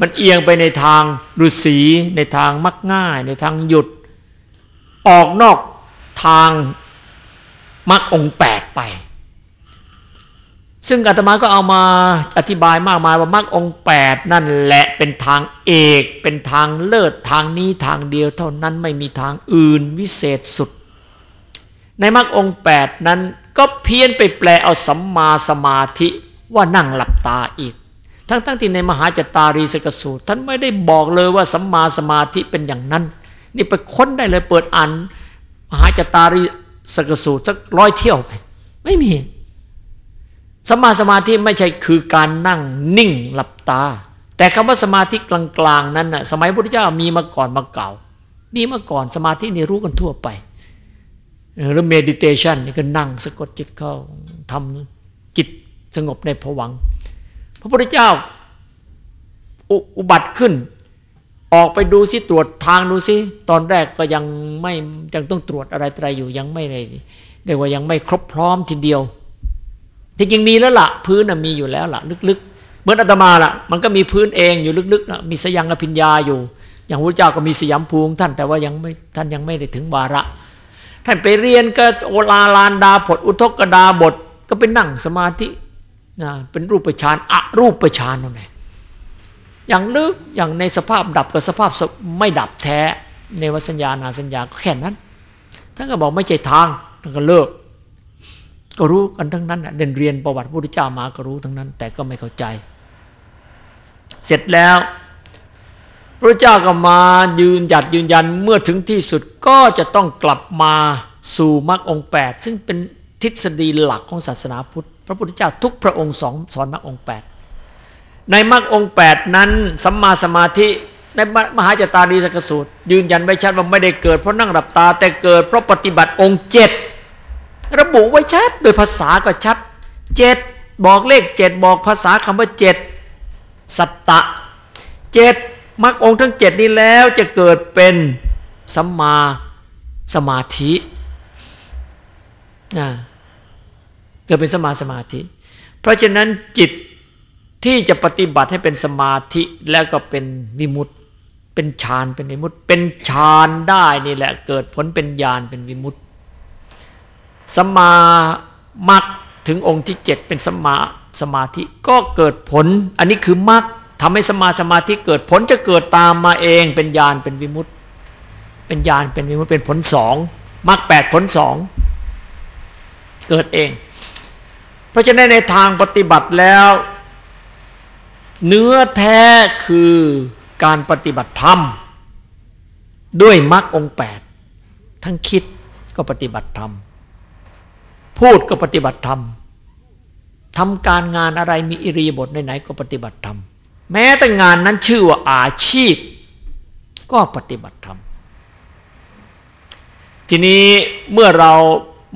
มันเอียงไปในทางฤาษีในทางมักง่าย ในทางหยุด ออกนอกทางมรรคองแปดไป ซึ่งอาตมาก็เอามาอธิบายมากมายว่ามรรคองแปดนั่นแหละเป็นทางเอกเป็นทางเลิศทางนี้ทางเดียวเท่านั้นไม่มีทางอื่นวิเศษสุด ในมรรคองแปดนั้นก็เพี้ยนไปแปลเอาสัมมาสมาธิว่านั่งหลับตาอีก ทั้งๆทที่ในมหาจตารีสกสูตร ท่านไม่ได้บอกเลยว่าสัมมาสมาธิเป็นอย่างนั้น นี่ไปค้นได้เลยเปิดอ่านมหาจตารีสกสูตรสักร้อยเที่ยวไปไม่มี สมาสมาธิไม่ใช่คือการนั่งนิ่งหลับตา แต่คำว่าสมาธิกลางๆนั้นน่ะสมัยพระพุทธเจ้ามีมาก่อนมาเก่า มีมาก่อนสมาธินี่รู้กันทั่วไปหรือเมดิเทชันนี่ก็นั่งสะกดจิตเข้าทำจิตสงบในผวัง พระพุทธเจ้าอุบัติขึ้น ออกไปดูสิตรวจทางดูสิตอนแรกก็ยังไม่ยังต้องตรวจอะไรอะไรอยู่ยังไม่เลยเรียกว่ายังไม่ครบพร้อมทีเดียว ที่จริงมีแล้วละ่ะ พื้นมีอยู่แล้วละ่ะ ลึกๆ เหมือนอาตมาละ่ะ มันก็มีพื้นเองอยู่ลึกๆนะมีสยังอภิญญาอยู่ อย่างพระเจ้าก็มีสยามภูมิท่านแต่ว่ายังไม่ท่านยังไม่ได้ถึงวาระ ท่านไปเรียนก็โอลาลานดาผลอุทกดาบทก็เป็นนั่งสมาธินะเป็นรูปฌานอะรูปฌานนั่นเองอย่างลึกอย่างในสภาพดับกับสภาพไม่ดับแท้ในวสัญญานาสัญญาก็แค่นั้นท่านก็บอกไม่ใช่ทางท่านก็เลิก ก็รู้กันทั้งนั้นเดินเรียนประวัติพระพุทธเจ้ามาก็รู้ทั้งนั้น แต่ก็ไม่เข้าใจ เสร็จแล้วพระเจ้าก็มายืนหยัดยืนยันเมื่อถึงที่สุดก็จะต้องกลับมาสู่มรรคองแปดซึ่งเป็นทฤษฎีหลักของศาสนาพุทธพระพุทธเจ้าทุกพระองค์สอนสอนมรรคองแปดในมรรคองแปดนั้นสัมมาสมาธิในมหาจตารีสกสูตร ยืนยันไว้ชัดว่าไม่ได้เกิดเพราะนั่งหลับตาแต่เกิดเพราะปฏิบัติองค์เจ็ด ระบุไว้ชัด โดยภาษาก็ชัดเจ็ดบอกเลขเจ็ดบอกภาษาคำว่าเจ็ดสัตตะเจ็ดมรรคองค์ทั้งเจ็ดนี้แล้วจะเกิดเป็นสัมมาสมาธินะเกิดเป็นสมาสมาธิ เพราะฉะนั้นจิตที่จะปฏิบัติให้เป็นสมาธิแล้วก็เป็นวิมุตต์เป็นฌานเป็นวิมุตต์เป็นฌานได้นี่แหละเกิดผลเป็นญาณเป็นวิมุตต์ สมามักถึงองค์ที่เจ็ดเป็นสมาสมาธิก็เกิดผล อันนี้คือมักทำให้สมาสมาธิเกิดผลจะเกิดตามมาเองเป็นญาณเป็นวิมุตต์เป็นญาณเป็นวิมุตต์เป็นผลสองมักแปดผลสองเกิดเอง เพราะฉะนั้นในทางปฏิบัติแล้ว เนื้อแท้คือการปฏิบัติธรรม ด้วยมรรคองแปดทั้งคิดก็ปฏิบัติธรรม พูดก็ปฏิบัติธรรมทำการงานอะไรมีอิริยาบถไหนๆก็ปฏิบัติธรรมแม้แต่งานนั้นชื่อว่าอาชีพ ก็ปฏิบัติธรรมทีนี้เมื่อเรา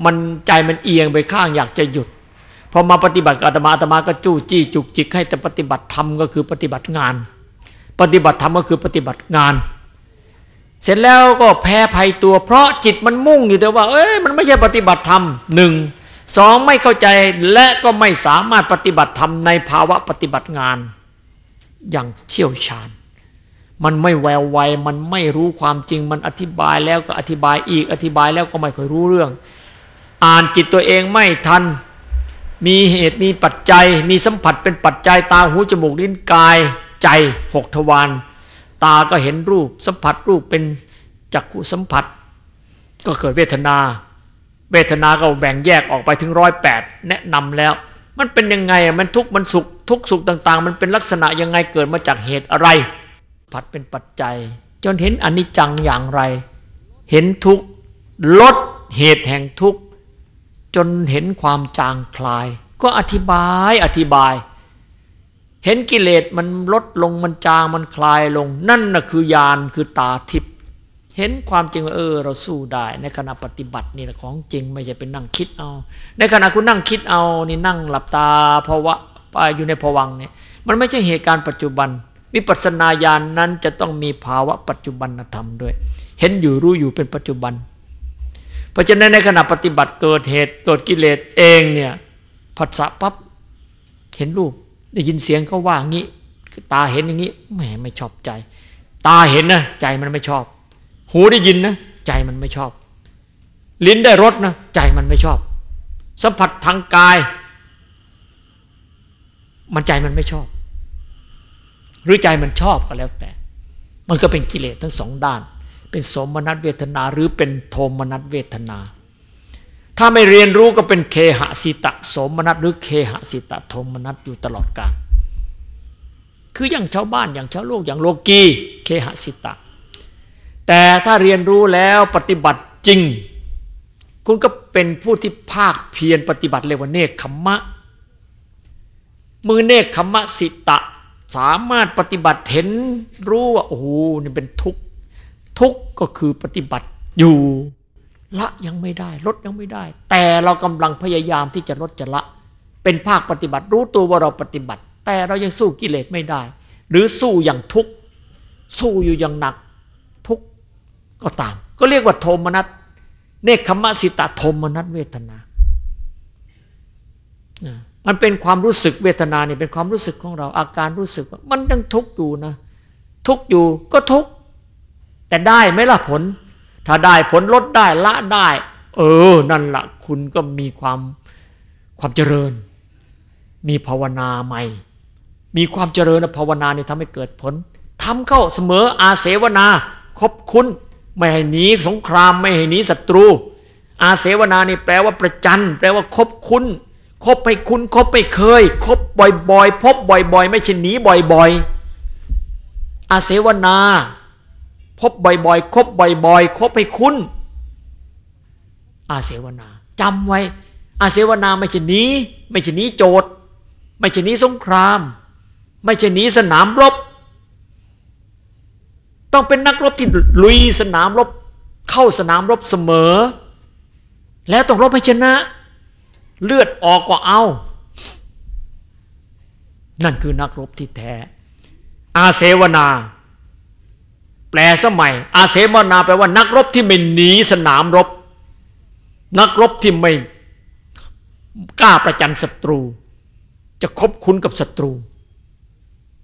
มันใจมันเอียงไปข้างอยากจะหยุดพอมาปฏิบัติกับอาตมาอาตมาก็จู้จี้จุกจิกให้แต่ปฏิบัติธรรมก็คือปฏิบัติงาน ปฏิบัติธรรมก็คือปฏิบัติงาน เสร็จแล้วก็แพ้ภัยตัว เพราะจิตมันมุ่งอยู่แต่ว่า เอ้ยมันไม่ใช่ปฏิบัติธรรมหนึ่งสองไม่เข้าใจและก็ไม่สามารถปฏิบัติธรรมในภาวะปฏิบัติงาน อย่างเชี่ยวชาญ มันไม่แววไวมันไม่รู้ความจริงมันอธิบายแล้วก็อธิบายอีกอธิบายแล้วก็ไม่ค่อยรู้เรื่อง อ่านจิตตัวเองไม่ทัน มีเหตุมีปัจจัย มีสัมผัสเป็นปัจจัยตาหูจมูกลิ้นกาย ใจหกทวาร ตาก็เห็นรูปสัมผัสรูปเป็นจักขุสัมผัส ก็เกิดเวทนา เวทนาก็แบ่งแยกออกไปถึงร้อยแปดแนะนำแล้ว มันเป็นยังไงมันทุกมันสุขทุกสุขต่าง ๆ มันเป็นลักษณะยังไงเกิดมาจากเหตุอะไร ผัดเป็นปัจจัย จนเห็นอนิจจังอย่างไร เห็นทุกลดเหตุแห่งทุกจนเห็นความจางคลาย ก็อธิบายอธิบาย เห็นกิเลสมันลดลงมันจางมันคลายลง นั่นน่ะคือญาณคือตาทิพย์เห็นความจริงว่าเออ เราสู้ได้ ในขณะปฏิบัตินี่แหละของจริงไม่ใช่เป็นนั่งคิดเอา ในขณะคุณนั่งคิดเอานี่นั่งหลับตาภาวะอยู่ในภวังเนี่ยมันไม่ใช่เหตุการณ์ปัจจุบันวิปัสสนาญาณนนั้นจะต้องมีภาวะปัจจุบันธรรมด้วย เห็นอยู่รู้อยู่เป็นปัจจุบัน เพราะฉะนั้นในขณะปฏิบัติเกิดเหตุเกิดกิเลสเองเนี่ยผัสสะปั๊บเห็นรูป ได้ยินเสียงเขาว่างี้ ตาเห็นอย่างนี้แหมไม่ชอบใจ ตาเห็นนะใจมันไม่ชอบ หูได้ยินนะใจมันไม่ชอบ ลิ้นได้รสนะใจมันไม่ชอบ สัมผัสทางกาย มันใจมันไม่ชอบ หรือใจมันชอบก็แล้วแต่ มันก็เป็นกิเลสทั้งสองด้าน เป็นสมนัตเวทนาหรือเป็นโทมนัตเวทนา ถ้าไม่เรียนรู้ก็เป็นเคหะสิตะสมนัตหรือเคหะสิตะโทมนัตอยู่ตลอดกาลคืออย่างชาวบ้านอย่างชาวโลกอย่างโลกีเคหะสิตะ แต่ถ้าเรียนรู้แล้วปฏิบัติจริง คุณก็เป็นผู้ที่ภาคเพียรปฏิบัติเรียกว่าเนคขมมะ มือเนคขมมะสิตะ สามารถปฏิบัติเห็นรู้ว่าโอ้โหนี่เป็นทุกข์ทุกข์ก็คือปฏิบัติอยู่ ละยังไม่ได้ ลดยังไม่ได้ แต่เรากำลังพยายามที่จะลดจะละ เป็นภาคปฏิบัติรู้ตัวว่าเราปฏิบัติ แต่เรายังสู้กิเลสไม่ได้ หรือสู้อย่างทุกข์สู้อยู่อย่างหนักทุกข์ก็ตาม ก็เรียกว่าโทมนัสเนคขมะสิตะโทมนัสเวทนามันเป็นความรู้สึกเวทนาเนี่ยเป็นความรู้สึกของเรา อาการรู้สึกว่ามันยังทุกข์อยู่นะ ทุกข์อยู่ก็ทุกข์แต่ได้ไหมล่ะผล ถ้าได้ผลลดได้ละได้ เออ นั่นละคุณก็มีความความเจริญ มีภาวนาใหม่ มีความเจริญภาวนาเนี่ยทำให้เกิดผลทำเข้าเสมออาเสวนาคบคุณไม่ให้หนีสงครามไม่ให้หนีศัตรู อาเสวนานี่แปลว่าประจันแปลว่าคบคุณคบไปคุณคบไปเคย คบบ่อยๆพบบ่อย ๆ ไม่ใช่หนีบ่อย ๆ อาเสวนา พบบ่อยๆ คบบ่อยๆ คบให้คุณอาเสวนาจำไว้ อาเสวนาไม่ใช่นี้ ไม่ใช่นี้โจทย์ ไม่ใช่นี้สงคราม ไม่ใช่นี้สนามรบ ต้องเป็นนักรบที่ลุยสนามรบ เข้าสนามรบเสมอ แล้วต้องรบให้ชนะ เลือดออกก็เอา นั่นคือนักรบที่แท้ อาเสวนา แปลสมัย อาเสวนาแปลว่านักรบที่ไม่หนีสนามรบ นักรบที่ไม่กล้าประจันศัตรู จะคบคุ้นกับศัตรู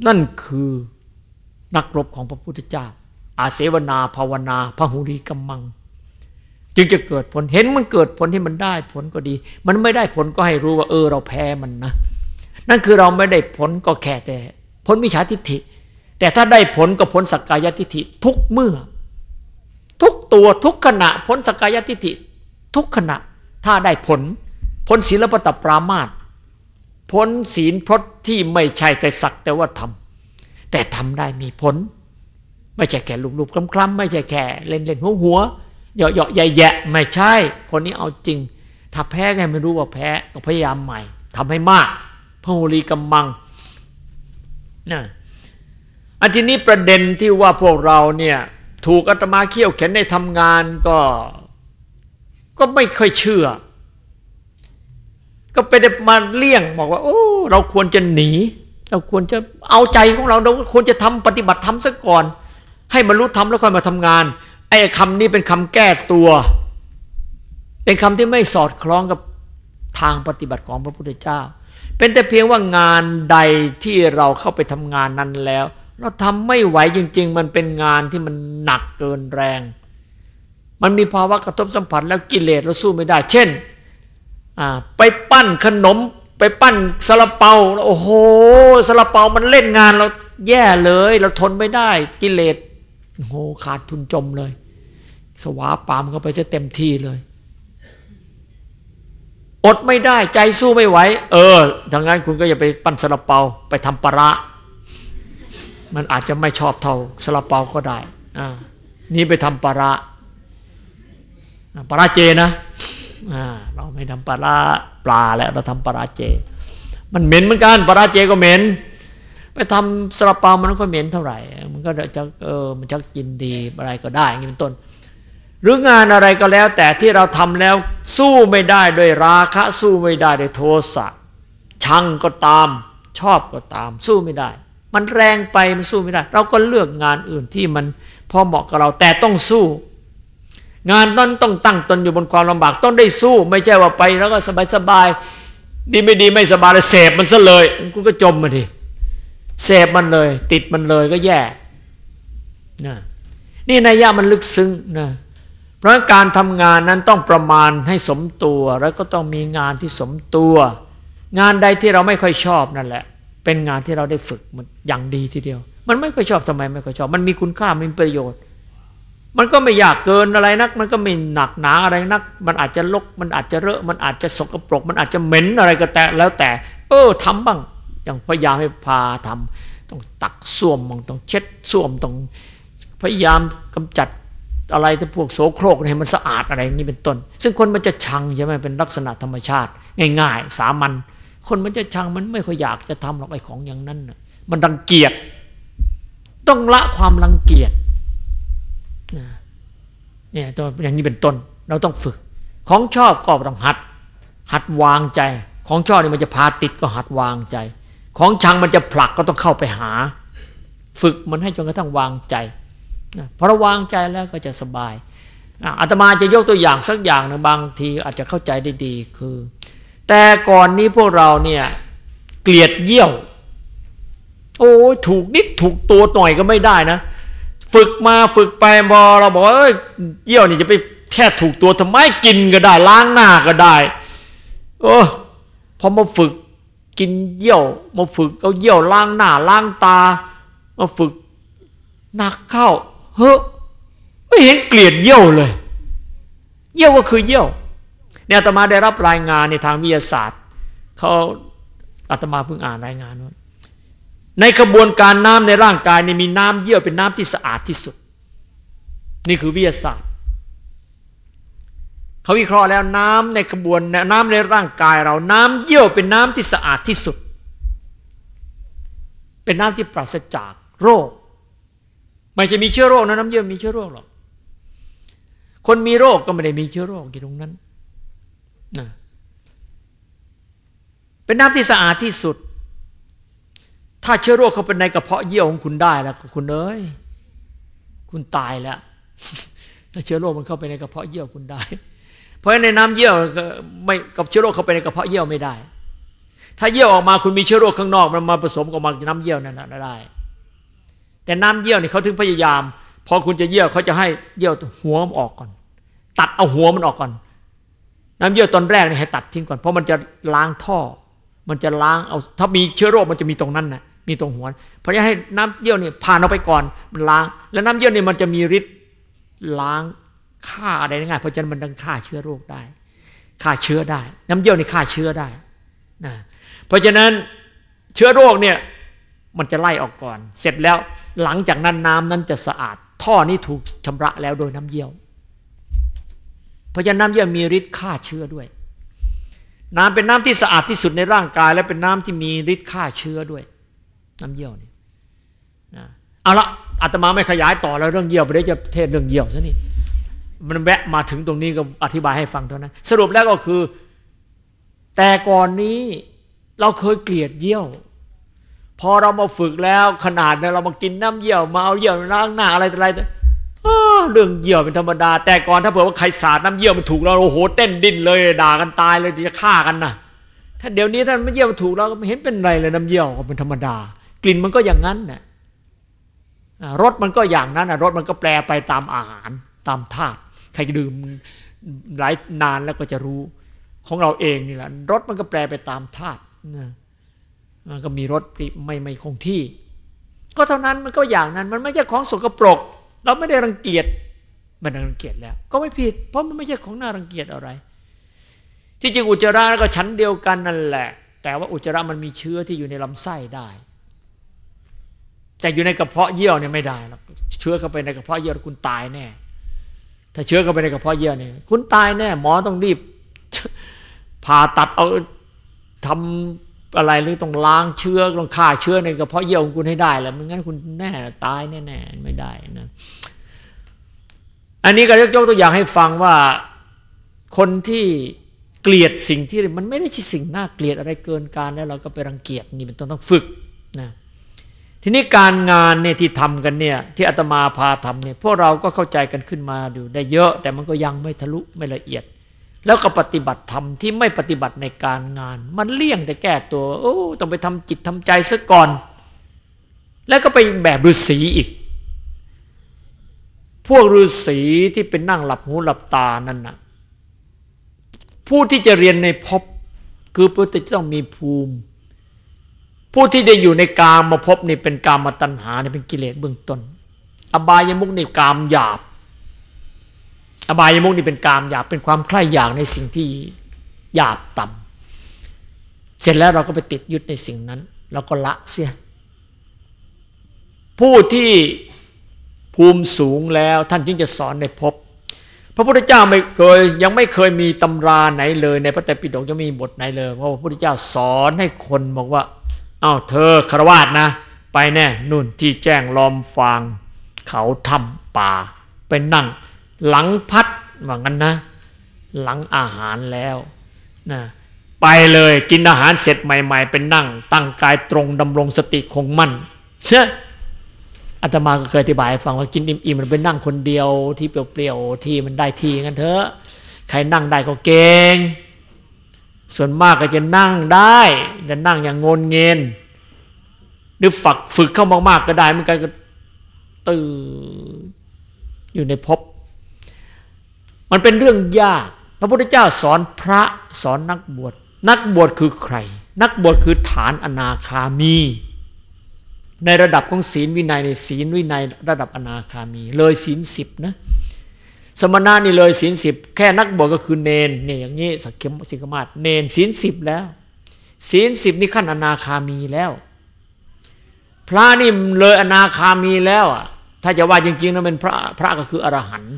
นั่นคือนักรบของพระพุทธเจ้า อาเสวนาภาวนาพหุรีกัมมัง จึงจะเกิดผลเห็นมันเกิดผลที่มันได้ผลก็ดี มันไม่ได้ผลก็ให้รู้ว่าเออเราแพ้มันนะ นั่นคือเราไม่ได้ผลก็แค่แต่ผลมิจฉาทิฏฐิ แต่ถ้าได้ผลก็ผลสักกายทิฏฐิทุกเมื่อ ทุกตัวทุกขณะผลสักกายทิฏฐิทุกขณะ ถ้าได้ผลผลศีลปตปรามาตผลศีลพรตที่ไม่ใช่แต่สักแต่ว่าทำแต่ทำได้มีผล ไม่ใช่แค่ลุบๆคล้ำๆไม่ใช่แค่เล่นๆหัวหัวเหยาะเหยาะแย่ๆไม่ใช่ คนนี้เอาจริง ถ้าแพ้ไงไม่รู้ว่าแพ้ก็พยายามใหม่ทำให้มากพระโหรีกำมังนะ อันทีนี้ประเด็นที่ว่าพวกเราเนี่ยถูกอาตมาเขี่ยวเข็นในทำงานก็ ก็ไม่ค่อยเชื่อ ก็ไปมาเลี่ยงบอกว่า โอ้เราควรจะหนี เราควรจะเอาใจของเราเราควรจะทำปฏิบัติธรรมซะก่อน ให้บรรลุธรรมแล้วค่อยมาทำงาน ไอ้คำนี้เป็นคำแก้ตัว เป็นคำที่ไม่สอดคล้องกับทางปฏิบัติของพระพุทธเจ้า เป็นแต่เพียงว่างานใดที่เราเข้าไปทำงานนั้นแล้ว เราทำไม่ไหวจริง ๆ มันเป็นงานที่มันหนักเกินแรง มันมีภาวะกระทบสัมผัสแล้วกิเลสเราสู้ไม่ได้ เช่นไปปั้นขนม ไปปั้นซาลาเปาโอ้โหซาลาเปามันเล่นงานเราแย่เลย เราทนไม่ได้ กิเลสโหขาดทุนจมเลย สวาปามเข้าไปจะเต็มที่เลย อดไม่ได้ใจสู้ไม่ไหวเออดังนั้นคุณก็อย่าไปปั้นสลับเปาไปทำปรา มันอาจจะไม่ชอบเท่าสลับเปาก็ได้นี่ไปทำปราปราเจนะเราไม่ทำปราปลาแล้วเราทำปราเจ มันเหม็นเหมือนกันปราเจก็เหม็นไปทำสลับเปามันก็เหม็นเท่าไหร่ มันก็จะเออมันจะกินดีอะไรก็ได้อย่างนี้เป็นต้น หรืองานอะไรก็แล้ว แต่ที่เราทำแล้วสู้ไม่ได้ด้วยราคะ สู้ไม่ได้ด้วยโทสะชังก็ตาม ชอบก็ตาม สู้ไม่ได้ มันแรงไปมันสู้ไม่ได้ เราก็เลือกงานอื่นที่มันพอเหมาะกับเราแต่ต้องสู้ งานนั้นต้องตั้งตนอยู่บนความลำบากต้องได้สู้ ไม่ใช่ว่าไปแล้วก็สบายสบายดีไม่ดีไม่สบายเลยเสพมันซะเลยคุณก็จมมาทีเสพมันเลย ติดมันเลยก็แย่นะนี่นัยยะมันลึกซึ้งนะเพราะการทำงานนั้นต้องประมาณให้สมตัว แล้วก็ต้องมีงานที่สมตัว งานใดที่เราไม่ค่อยชอบนั่นแหละ เป็นงานที่เราได้ฝึกมันอย่างดีทีเดียว มันไม่ค่อยชอบทำไมไม่ค่อยชอบ มันมีคุณค่ามีประโยชน์ มันก็ไม่ยากเกินอะไรนัก มันก็ไม่หนักหนาอะไรนัก มันอาจจะลก มันอาจจะเลอะ มันอาจจะสกปรก มันอาจจะเหม็นอะไรก็แต่แล้วแต่ เออทำบ้าง อย่างพยายามให้พาทำต้องตักส้วมต้องเช็ดส้วมต้องพยายามกำจัดอะไรที่พวกโสโครกให้มันสะอาดอะไรอย่างนี้เป็นต้น ซึ่งคนมันจะชังใช่ไหมเป็นลักษณะธรรมชาติ ง่าย ๆ สามัญ คนมันจะชังมันไม่ค่อยอยากจะทำหรอกไอ้ของอย่างนั้นมันรังเกียจต้องละความรังเกียจเนี่ยตัวอย่างนี้เป็นต้น เราต้องฝึก ของชอบก็ต้องหัด หัดวางใจ ของชอบนี่มันจะพาติดก็หัดวางใจ ของชังมันจะผลักก็ต้องเข้าไปหา ฝึกมันให้จนกระทั่งวางใจพอเราวางใจแล้วก็จะสบายอาตมาจะยกตัวอย่างสักอย่างนึ่งบางทีอาจจะเข้าใจได้ดีคือ แต่ก่อนนี้พวกเราเนี่ยเกลียดเยี่ยว โอ้ถูกนิดถูกตัวหน่อยก็ไม่ได้นะ ฝึกมาฝึกไปบอเราบอกว่าเยี่ยวนี่จะไปแค่ถูกตัวทำไมกินก็ได้ล้างหน้าก็ได้โอ้พอมาฝึกกินเยี่ยว มาฝึกเอาเยี่ยวล้างหน้าล้างตา มาฝึกหนักเข้าเฮ้ไม่เห็นเกลียดเยี่ยวเลย เยี่ยวก็คือเยี่ยว เนี่ยอาตมาได้รับรายงานในทางวิทยาศาสตร์เขาอาตมาเพิ่งอ่านรายงานว่าในกระบวนการน้ำในร่างกายนี่มีน้ำเยี่ยวเป็นน้ำที่สะอาดที่สุด นี่คือวิทยาศาสตร์เขาวิเคราะห์แล้วน้ำในกระบวนน้ำในร่างกายเราน้ำเยี่ยวเป็นน้ำที่สะอาดที่สุด เป็นน้ำที่ปราศจากโรค ไม่ใช่มีเชื้อโรคนะน้ำเยื่อมีเชื้อโรคหรอกคนมีโรคก็ไม่ได้มีเชื้อโรคอยู่ตรงนั้น นะเป็นน้ำที่สะอาดที่สุด ถ้าเชื้อโรคเข้าไปในกระเพาะเยี่ยวของคุณได้แล้วคุณเอ้ยคุณตายแล้วถ้าเชื้อโรคมันเข้าไปในกระเพาะเยี่ยวคุณได้ เพราะในน้ำเยี่ยวไม่กับเชื้อโรคเข้าไปในกระเพาะเยี่ยวไม่ได้ ถ้าเยี่ยวออกมาคุณมีเชื้อโรคข้างนอกมันมาผสมกับมันน้ำเยี่ยวนั่นได้ แต่น้ำเยี่ยวนี่เขาถึงพยายาม พอคุณจะเยี่ยวเขาจะให้เยี่ยวหัวมันออกก่อน ตัดเอาหัวมันออกก่อน น้ำเยี่ยวตอนแรกนี่ให้ตัดทิ้งก่อนเพราะมันจะล้างท่อ มันจะล้างเอาถ้ามีเชื้อโรคมันจะมีตรงนั้นนะมีตรงหัว เพราะฉะนั้นให้น้ำเยี่ยวนี่ยผ่านออกไปก่อนมันล้าง แล้วน้ำเยี่ยวนี่ยมันจะมีฤทธิ์ล้างฆ่าอะไรง่ายเพราะฉะนั้นมันดังฆ่าเชื้อโรคได้ฆ่าเชื้อได้ น้ำเยี่ยวนี่ฆ่าเชื้อได้นะเพราะฉะนั้นเชื้อโรคเนี่ยมันจะไล่ออกก่อน เสร็จแล้วหลังจากนั้นน้ำนั้นจะสะอาด ท่อนี้ถูกชำระแล้วโดยน้ำเยี่ยว เพราะฉะนั้นน้ำเยี่ยวมีฤทธิ์ฆ่าเชื้อด้วย น้ำเป็นน้ำที่สะอาดที่สุดในร่างกาย และเป็นน้ำที่มีฤทธิ์ฆ่าเชื้อด้วย น้ำเยี่ยวนี่นะเอาละอาตมาไม่ขยายต่อแล้วเรื่องเยี่ยวไปได้จะเทศเรื่องเยี่ยวซะนี่มันแวะมาถึงตรงนี้ก็อธิบายให้ฟังเท่านั้น สรุปแล้วก็คือ แต่ก่อนนี้เราเคยเกลียดเยี่ยว พอเรามาฝึกแล้วขนาดเนี่ยเรามากินน้ำเยี่ยวมาเอาเยี่ยวล้างหน้าอะไรอะไร เรื่องเยี่ยวเป็นธรรมดา แต่ก่อนถ้าเผื่อว่าใครสาดน้ำเยี่ยวมันถูกเราโอ้โหเต้นดิ้นเลย ด่ากันตายเลยจะฆ่ากันนะถ้าเดี๋ยวนี้ท่านไม่เยี่ยวมันถูกเราก็ไม่เห็นเป็นไรเลยน้ำเยี่ยวก็เป็นธรรมดา กลิ่นมันก็อย่างนั้นน่ะรสมันก็อย่างนั้นนะรสมันก็แปลไปตามอาหารตามธาตุใครดื่มหลายนานแล้วก็จะรู้ของเราเองนี่แหละรสมันก็แปลไปตามธาตุมันก็มีรสไม่ไม่คงที่ ก็เท่านั้นมันก็อย่างนั้น มันไม่ใช่ของสกปรก เราไม่ได้รังเกียจมันรังเกียจแล้ว ก็ไม่ผิด เพราะมันไม่ใช่ของน่ารังเกียจอะไร ที่จริงอุจจาระก็ชั้นเดียวกันนั่นแหละ แต่ว่าอุจจาระมันมีเชื้อที่อยู่ในลำไส้ได้ แต่อยู่ในกระเพาะเยี่ยวเนี่ยไม่ได้หรอกเชื้อเข้าไปในกระเพาะเยี่ยวคุณตายแน่ ถ้าเชื้อเข้าไปในกระเพาะเยี่ยวเนี่ยคุณตายแน่ หมอต้องรีบผ่าตัดเอาทำ อะไรหรือต้องล้างเชื้อต้องฆ่าเชื้อในกระเพาะเยี่ยวของคุณให้ได้แล้วไม่งั้นคุณแน่ตายแน่ๆไม่ได้นะอันนี้ก็ยกตัวอย่างให้ฟังว่าคนที่เกลียดสิ่งที่มันไม่ได้ใช่สิ่งน่าเกลียดอะไรเกินการแล้วเราก็ไปรังเกียจนี่เป็นต้นต้องฝึกนะทีนี้การงานเนี่ยที่ทำกันเนี่ยที่อาตมาพาทำเนี่ยพวกเราก็เข้าใจกันขึ้นมาดูได้เยอะ แต่มันก็ยังไม่ทะลุไม่ละเอียด แล้วก็ปฏิบัติธรรมที่ไม่ปฏิบัติในการงาน มันเลี่ยงแต่แก้ตัว โอ้ต้องไปทำจิตทำใจซะก่อน แล้วก็ไปแบบฤาษีอีก พวกฤาษีที่เป็นนั่งหลับหูหลับตานั่นนะผู้ที่จะเรียนในภพคือผู้ที่ต้องมีภูมิ ผู้ที่ได้อยู่ในกามมาพบนี่เป็นกามมาตัณหานี่เป็นกิเลสเบื้องต้น อบายมุกนี่กามหยาบ อบายมุกนี่เป็นกามหยาบเป็นความใคร่อยากในสิ่งที่หยาบต่ำเสร็จแล้วเราก็ไปติดยึดในสิ่งนั้น เราก็ละเสีย ผู้ที่ภูมิสูงแล้วท่านจึงจะสอนในภพพระพุทธเจ้าไม่เคยยังไม่เคยมีตำราไหนเลย ในพระไตรปิฎกยังมีบทไหนเลยเพราะพระพุทธเจ้าสอนให้คนบอกว่าอ้าวเธอคารวาสนะ ไปแน่นุ่นที่แจ้งล้อมฟาง เขาทำป่าไปนั่ง หลังพัดว่างั้นนะ หลังอาหารแล้วนะไปเลยกินอาหารเสร็จใหม่ ๆ เป็นนั่ง ตั้งกายตรงดำรงสติคงมั่นเชื่ออาตมาก็เคยอธิบายฟังว่ากินอิ่มๆมันเป็นนั่งคนเดียวที่เปลี่ยวๆที่มันได้ทีกันเถอะใครนั่งได้ก็เก่งส่วนมากก็จะนั่งได้จะนั่งอย่างงนเงินหรือฝักฝึกเข้ามากๆก็ได้มันก็ตื่นอยู่ในภพ มันเป็นเรื่องยาก พระพุทธเจ้าสอนพระสอนนักบวช นักบวชคือใคร นักบวชคือฐานอนาคามี ในระดับของศีลวินัยในศีลวินัยระดับอนาคามี เลยศีลสิบนะสมณะนี่เลยศีลสิบแค่นักบวชก็คือเนนเนี่ยอย่างนี้สักเข็มสิกมาศเนนศีลสิบแล้วศีลสิบนี่ขั้นอนาคามีแล้ว พระนี่เลยอนาคามีแล้วอะถ้าจะว่าจริงๆนะเป็นพระพระก็คืออรหันต์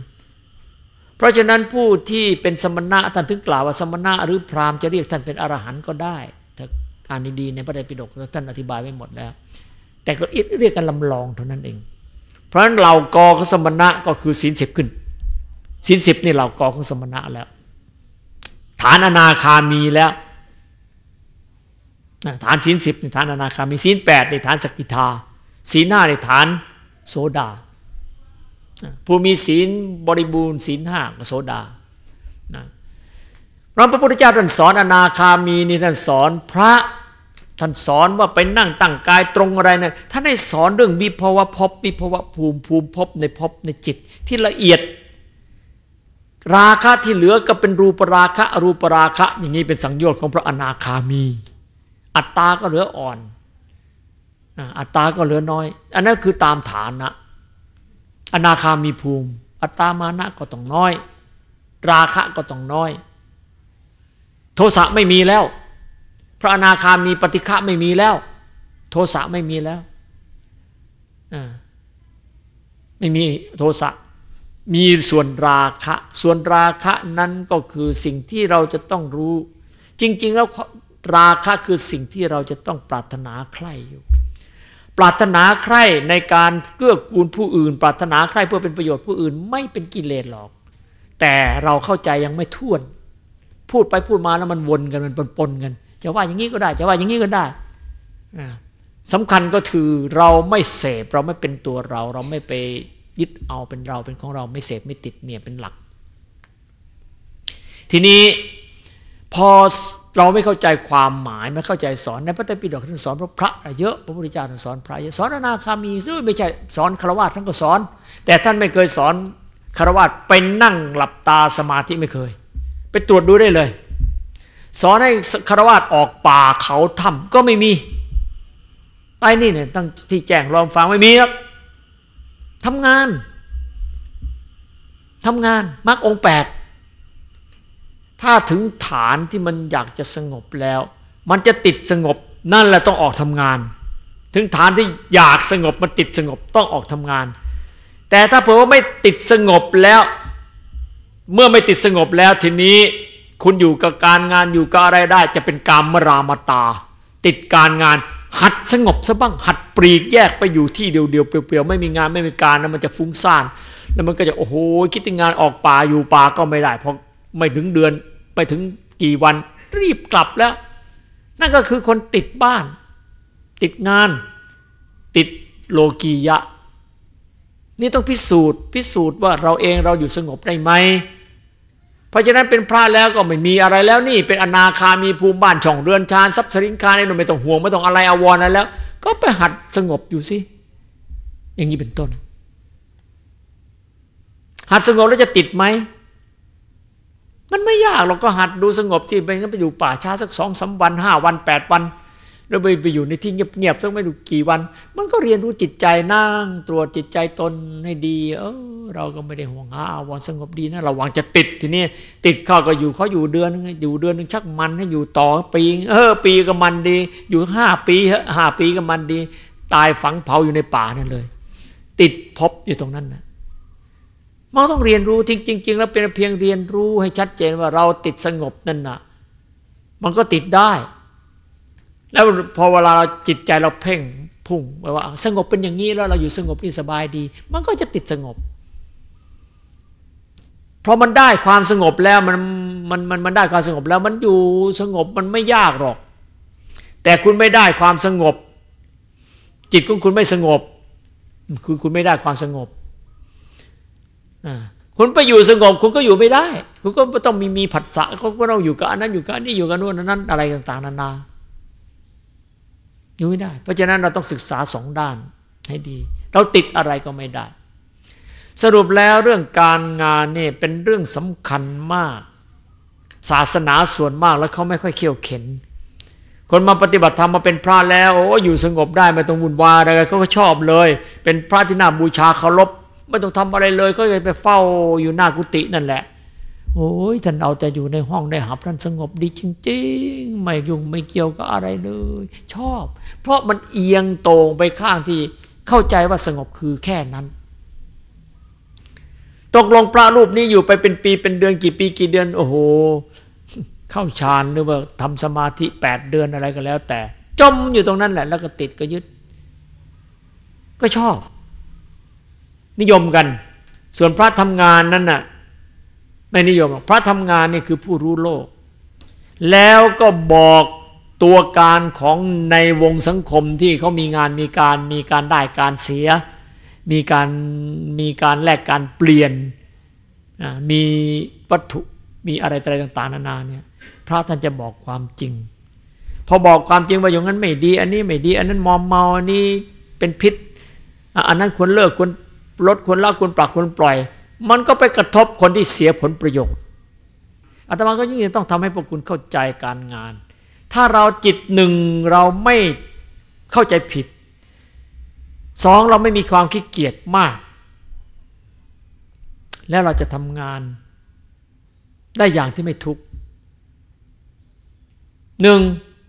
ราะฉะนั้นผู้ที่เป็นสมณะท่านถึงกล่าวว่าสมณะหรือพราหมณ์จะเรียกท่านเป็นอรหันต์ก็ได้ ถ้าการดีๆในพระไตรปิฎกท่านอธิบายไว้หมดแล้ว แต่ก็เรียกกันลำลองเท่านั้นเอง เพราะฉะนั้นเหล่ากอของสมณะก็คือศีลสิบขึ้นศีลสิบนี่เหล่ากอของสมณะแล้ว ฐานอนาคามีแล้วฐานศีลสิบในฐานอนาคามีศีลแปดในฐานสกิทาศีลห้าในฐานโสดา ผู้มีศีลบริบูรณ์ศีลห้าโสดานะพระพุทธเจ้าท่านสอนอนาคามีนี่ท่านสอนพระท่านสอนว่าไปนั่งตั้งกายตรงอะไรนะั่นท่านให้สอนเรื่องวิภวะภพวิภวะภูมิภูมิภพในภพในจิตที่ละเอียด ราคะที่เหลือก็เป็นรูปราคะอรูปราคะ อย่างนี้เป็นสังโยชน์ของพระอนาคามี อัตตาก็เหลืออ่อนอัตตาก็เหลือน้อย อันนั้นคือตามฐานะ อนาคามีภูมิ อัตตามานะก็ต้องน้อย ราคะก็ต้องน้อย โทสะไม่มีแล้ว พระอนาคามีปฏิฆะไม่มีแล้ว โทสะไม่มีแล้วไม่มีโทสะมีส่วนราคะ ส่วนราคะนั้นก็คือสิ่งที่เราจะต้องรู้ จริง ๆ แล้วราคะคือสิ่งที่เราจะต้องปรารถนาใคร่อยู่ ปรารถนาใคร่ในการเกื้อกูลผู้อื่น ปรารถนาใคร่เพื่อเป็นประโยชน์ผู้อื่นไม่เป็นกิเลสหรอก แต่เราเข้าใจยังไม่ท่วน พูดไปพูดมาแล้วมันวนกันมันปนๆกัน จะว่าอย่างนี้ก็ได้ จะว่าอย่างนี้ก็ได้สำคัญก็คือเราไม่เสพเราไม่เป็นตัวเรา เราไม่ไปยึดเอาเป็นเราเป็นของเราไม่เสพไม่ติดเนี่ยเป็นหลัก ทีนี้พอ เราไม่เข้าใจความหมายไม่เข้าใจสอนในพระไตรปิฎกท่านสอนพระพระเยอะพระพุทธเจ้าท่านสอนพระเยอะสอนอนาคามีซึ่งไม่ใช่สอนคารวะท่านก็สอน แต่ท่านไม่เคยสอนคารวะไปนั่งหลับตาสมาธิไม่เคย ไปตรวจดูได้เลย สอนให้คารวะออกป่าเขาถ้ำก็ไม่มีไปนี่เนี่ยตั้งที่แจ้งลองฟังไม่มีครับทำงานทำงานมรรคองแปด ถ้าถึงฐานที่มันอยากจะสงบแล้ว มันจะติดสงบนั่นแหละต้องออกทำงาน ถึงฐานที่อยากสงบมันติดสงบต้องออกทำงาน แต่ถ้าเผื่อว่าไม่ติดสงบแล้ว เมื่อไม่ติดสงบแล้วทีนี้คุณอยู่กับการงานอยู่กับอะไรได้ จะเป็นกามมรามตา ติดการงานหัดสงบซะบ้างหัดปรีกแยกไปอยู่ที่เดียวๆเปลี่ยวๆไม่มีงานไม่มีการแล้วมันจะฟุ้งซ่าน แล้วมันก็จะโอ้โหคิดถึงงานออกป่าอยู่ป่าก็ไม่ได้เพราะไม่ถึงเดือน ไปถึงกี่วันรีบกลับแล้ว นั่นก็คือคนติดบ้าน ติดงาน ติดโลกียะ นี่ต้องพิสูจน์ พิสูจน์ว่าเราเองเราอยู่สงบได้ไหมเพราะฉะนั้นเป็นพระแล้วก็ไม่มีอะไรแล้วนี่ เป็นอนาคามีภูมิบ้านช่องเรือนชานทรัพย์สินคาในนไม่ต้องห่วงไม่ต้องอะไรอาวรอะไรแล้ว ก็ไปหัดสงบอยู่สิอย่างนี้เป็นต้น หัดสงบแล้วจะติดไหม มันไม่ยากเราก็หัดดูสงบที่ไปงั้นไปอยู่ป่าช้าสักสองสาวันห้าวันแปดวันแล้วไปไปอยู่ในที่เงียบๆสักไม่รู้กี่วัน มันก็เรียนรู้จิตใจนั่ง ตรวจจิตใจตนให้ดี เออเราก็ไม่ได้ห่วงหาอาวรสงบดีนะระวังจะติดทีนี้ติดเข้าก็อยู่เขาอยู่เดือนนึงอยู่เดือนนึงชักมันให้อยู่ต่อปีเออ ปีก็มันดี อยู่ห้าปีห้าปีก็มันดี ตายฝังเผาอยู่ในป่านั่นเลย ติดพบอยู่ตรงนั้นนะ มันต้องเรียนรู้จริงๆแล้วเป็นเพียงเรียนรู้ให้ชัดเจนว่าเราติดสงบนั่นนะมันก็ติดได้ แล้วพอเวลาเราจิตใจเราเพ่งพุ่งไปว่า สงบเป็นอย่างนี้แล้วเราอยู่สงบนี่สบายดี มันก็จะติดสงบเพราะมันได้ความสงบแล้วมันมันมันมันได้ความสงบแล้วมันอยู่สงบมันไม่ยากหรอก แต่คุณไม่ได้ความสงบ จิตของคุณไม่สงบ คือคุณไม่ได้ความสงบ คุณไปอยู่สงบคุณก็อยู่ไม่ได้ คุณก็ต้องมีมีผัสสะก็ต้องอยู่กับอันนั้นอยู่กับอันนี้อยู่กับนู้นนั้น อะไรต่าง ๆ นานาอยู่ไม่ได้ เพราะฉะนั้นเราต้องศึกษาสองด้านให้ดี เราติดอะไรก็ไม่ได้ สรุปแล้วเรื่องการงานเนี่ยเป็นเรื่องสำคัญมาก ศาสนาส่วนมากแล้วเขาไม่ค่อยเขี่ยวเข็น คนมาปฏิบัติธรรมมาเป็นพระแล้วโอ้อยู่สงบได้ไม่ต้องวุ่นวายอะไรเขาก็ชอบเลย เป็นพระที่น่าบูชาเคารพ ไม่ต้องทำอะไรเลย ก็เลยไปเฝ้าอยู่หน้ากุฏินั่นแหละ โอ้ยท่านเอาแต่อยู่ในห้องได้หับท่านสงบดีจริงๆ ไม่ยุ่งไม่เกี่ยวกับอะไรเลย ชอบ เพราะมันเอียงตรงไปข้างที่เข้าใจว่าสงบคือแค่นั้น ตกลงพระรูปนี้อยู่ไปเป็นปีเป็นเดือนกี่ปีกี่เดือน โอ้โห เข้าฌานหรือว่าทำสมาธิแปดเดือนอะไรก็แล้ว แต่จมอยู่ตรงนั้นแหละ แล้วก็ติดก็ยึด ก็ชอบ นิยมกัน ส่วนพระทำงานนั้นน่ะไม่นิยมพระทำงานนี่คือผู้รู้โลก แล้วก็บอกตัวการของในวงสังคมที่เขามีงานมีการมีการได้การเสีย มีการมีการแลกการเปลี่ยนมีวัตถุมีอะไรอะไรต่าง ๆ นานาเนี่ยพระท่านจะบอกความจริง พอบอกความจริงว่าอย่างนั้นไม่ดี อันนี้ไม่ดี อันนั้นมอมเมาอันนี้เป็นพิษอันนั้นควรเลิกควร ลดควรละควรปรับควรปล่อย มันก็ไปกระทบคนที่เสียผลประโยชน์อาตมาก็ยิ่งต้องทำให้พวกคุณเข้าใจการงาน ถ้าเราจิตหนึ่งเราไม่เข้าใจผิดสองเราไม่มีความขี้เกียจมาก แล้วเราจะทำงาน ได้อย่างที่ไม่ทุกข์หนึ่ง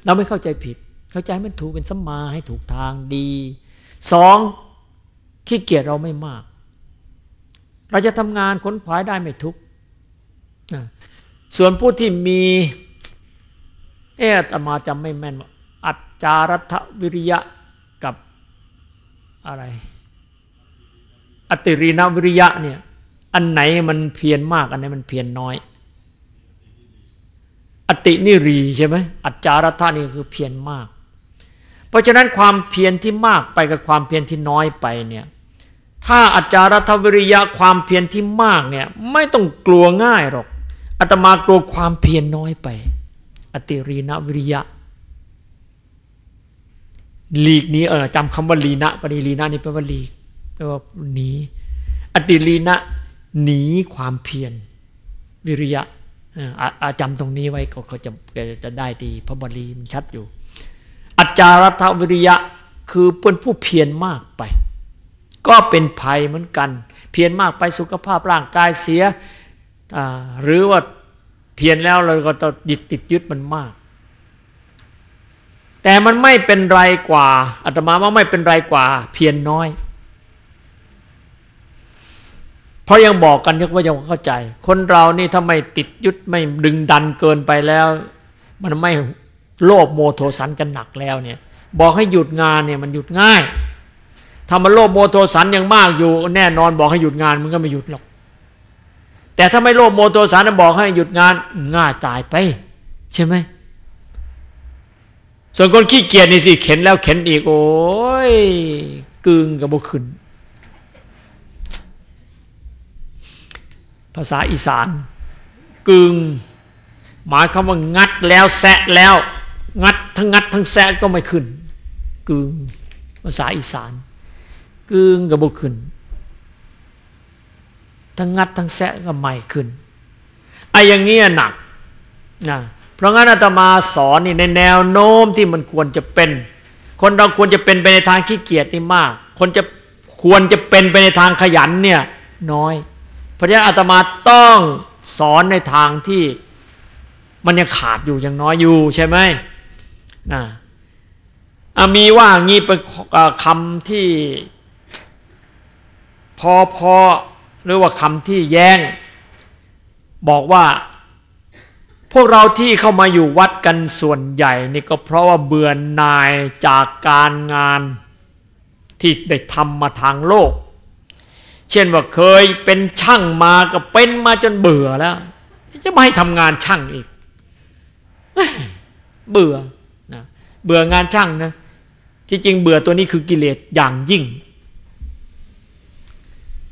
เราไม่เข้าใจผิด เข้าใจมันถูกเป็นสัมมาให้ถูกทางดีสอง ขี้เกียจเราไม่มาก เราจะทำงานค้นขวายได้ไม่ทุกส่วนผู้ที่มี เอตมาจำไม่แม่น อัจจารัฐวิริยะกับอะไร อติรีนวิริยะเนี่ย อันไหนมันเพียรมาก อันไหนมันเพียรน้อย อตินิรีใช่ไหมอัจจารัฐานี่คือเพียรมาก เพราะฉะนั้นความเพียรที่มากไปกับความเพียรที่น้อยไปเนี่ย ถ้าอาจารย์ทวิริยะความเพียรที่มากเนี่ยไม่ต้องกลัวง่ายหรอกอาตมากลัวความเพียรน้อยไป อติรีนวิริยะหลีกนี้เออจำคำว่าลีนะปณีลีนะนี่แปลว่าลีกแปลว่าหนีอติลีนะหนีความเพียรวิริยะอาจำตรงนี้ไว้ก็เขาจะจะได้ดีพระบาลีมันชัดอยู่อาจารย์ทวิริยะคือเป็นผู้เพียรมากไป ก็เป็นภัยเหมือนกัน เพียรมากไปสุขภาพร่างกายเสีย หรือว่าเพียรแล้วเราก็ต้องยึดติดยึดมันมาก แต่มันไม่เป็นไรกว่าอาตมาว่าไม่เป็นไรกว่า เพียรนน้อย เพราะยังบอกกันยกว่ายังเข้าใจ คนเรานี่ถ้าไม่ติดยึดไม่ดึงดันเกินไปแล้ว มันไม่โลภโมโทสันกันหนักแล้วเนี่ย บอกให้หยุดงานเนี่ยมันหยุดง่าย ถ้ามันโลภโมโทสันยังมากอยู่ แน่นอนบอกให้หยุดงานมันก็ไม่หยุดหรอก แต่ถ้าไม่โลภโมโทสันบอกให้หยุดงานง่ายตายไป ใช่ไหมส่วนคนขี้เกียจนี่สิเข็นแล้วเข็นอีก โอ้ยกึงกับบุขึ้นภาษาอีสาน กึงหมายคำว่างัดแล้วแซะแล้ว งัดทั้งงัดทั้งแซะก็ไม่ขึ้น กึงภาษาอีสาน กึงกับบุขึ้น ทั้งงัดทั้งแสะก็ใหม่ขึ้นไอ้อย่างเงี้ยหนักนะเพราะงั้นอาตมาสอนนี่ในแนวโน้มที่มันควรจะเป็น คนเราควรจะเป็นไปในทางขี้เกียจนี่มาก คนจะควรจะเป็นไปในทางขยันเนี่ยน้อย เพราะฉะนั้นอาตมาต้องสอนในทางที่มันยังขาดอยู่ยังน้อยอยู่ใช่ไหมนะมีว่างี้เป็นคำที่ อพอหรือว่าคำที่แย้ง บอกว่าพวกเราที่เข้ามาอยู่วัดกันส่วนใหญ่นี่ก็เพราะว่าเบื่อหน่ายจากการงานที่ได้ทำมาทางโลก เช่นว่าเคยเป็นช่างมาก็เป็นมาจนเบื่อแล้ว จะไม่ให้ทำงานช่างอีก เบื่อนะเบื่องานช่างนะที่จริงเบื่อตัวนี้คือกิเลสอย่างยิ่ง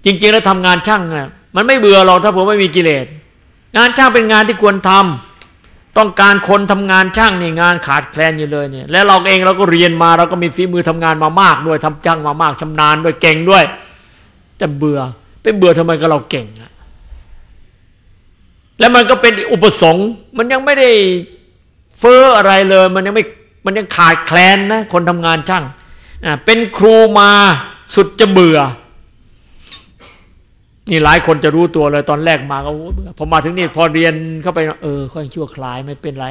จริง ๆ แล้วทำงานช่างนะมันไม่เบื่อหรอกถ้าผมไม่มีกิเลสงานช่างเป็นงานที่ควรทำต้องการคนทำงานช่างนี่งานขาดแคลนอยู่เลยเนี่ยแล้วเราเองเราก็เรียนมาเราก็มีฝีมือทำงานมามากด้วยทำช่างมามากชำนาญด้วยเก่งด้วย แต่เบื่อเป็นเบื่อทำไมก็เราเก่งอะแล้วมันก็เป็นอุปสงค์มันยังไม่ได้เฟ้ออะไรเลย มันยังไม่มันยังขาดแคลนนะคนทำงานช่างเป็นครูมาสุดจะเบื่อ นี่หลายคนจะรู้ตัวเลยตอนแรกมาก็พอมาถึงนี่พอเรียนเข้าไปเออค่อยชั่วคลายไม่เป็นไร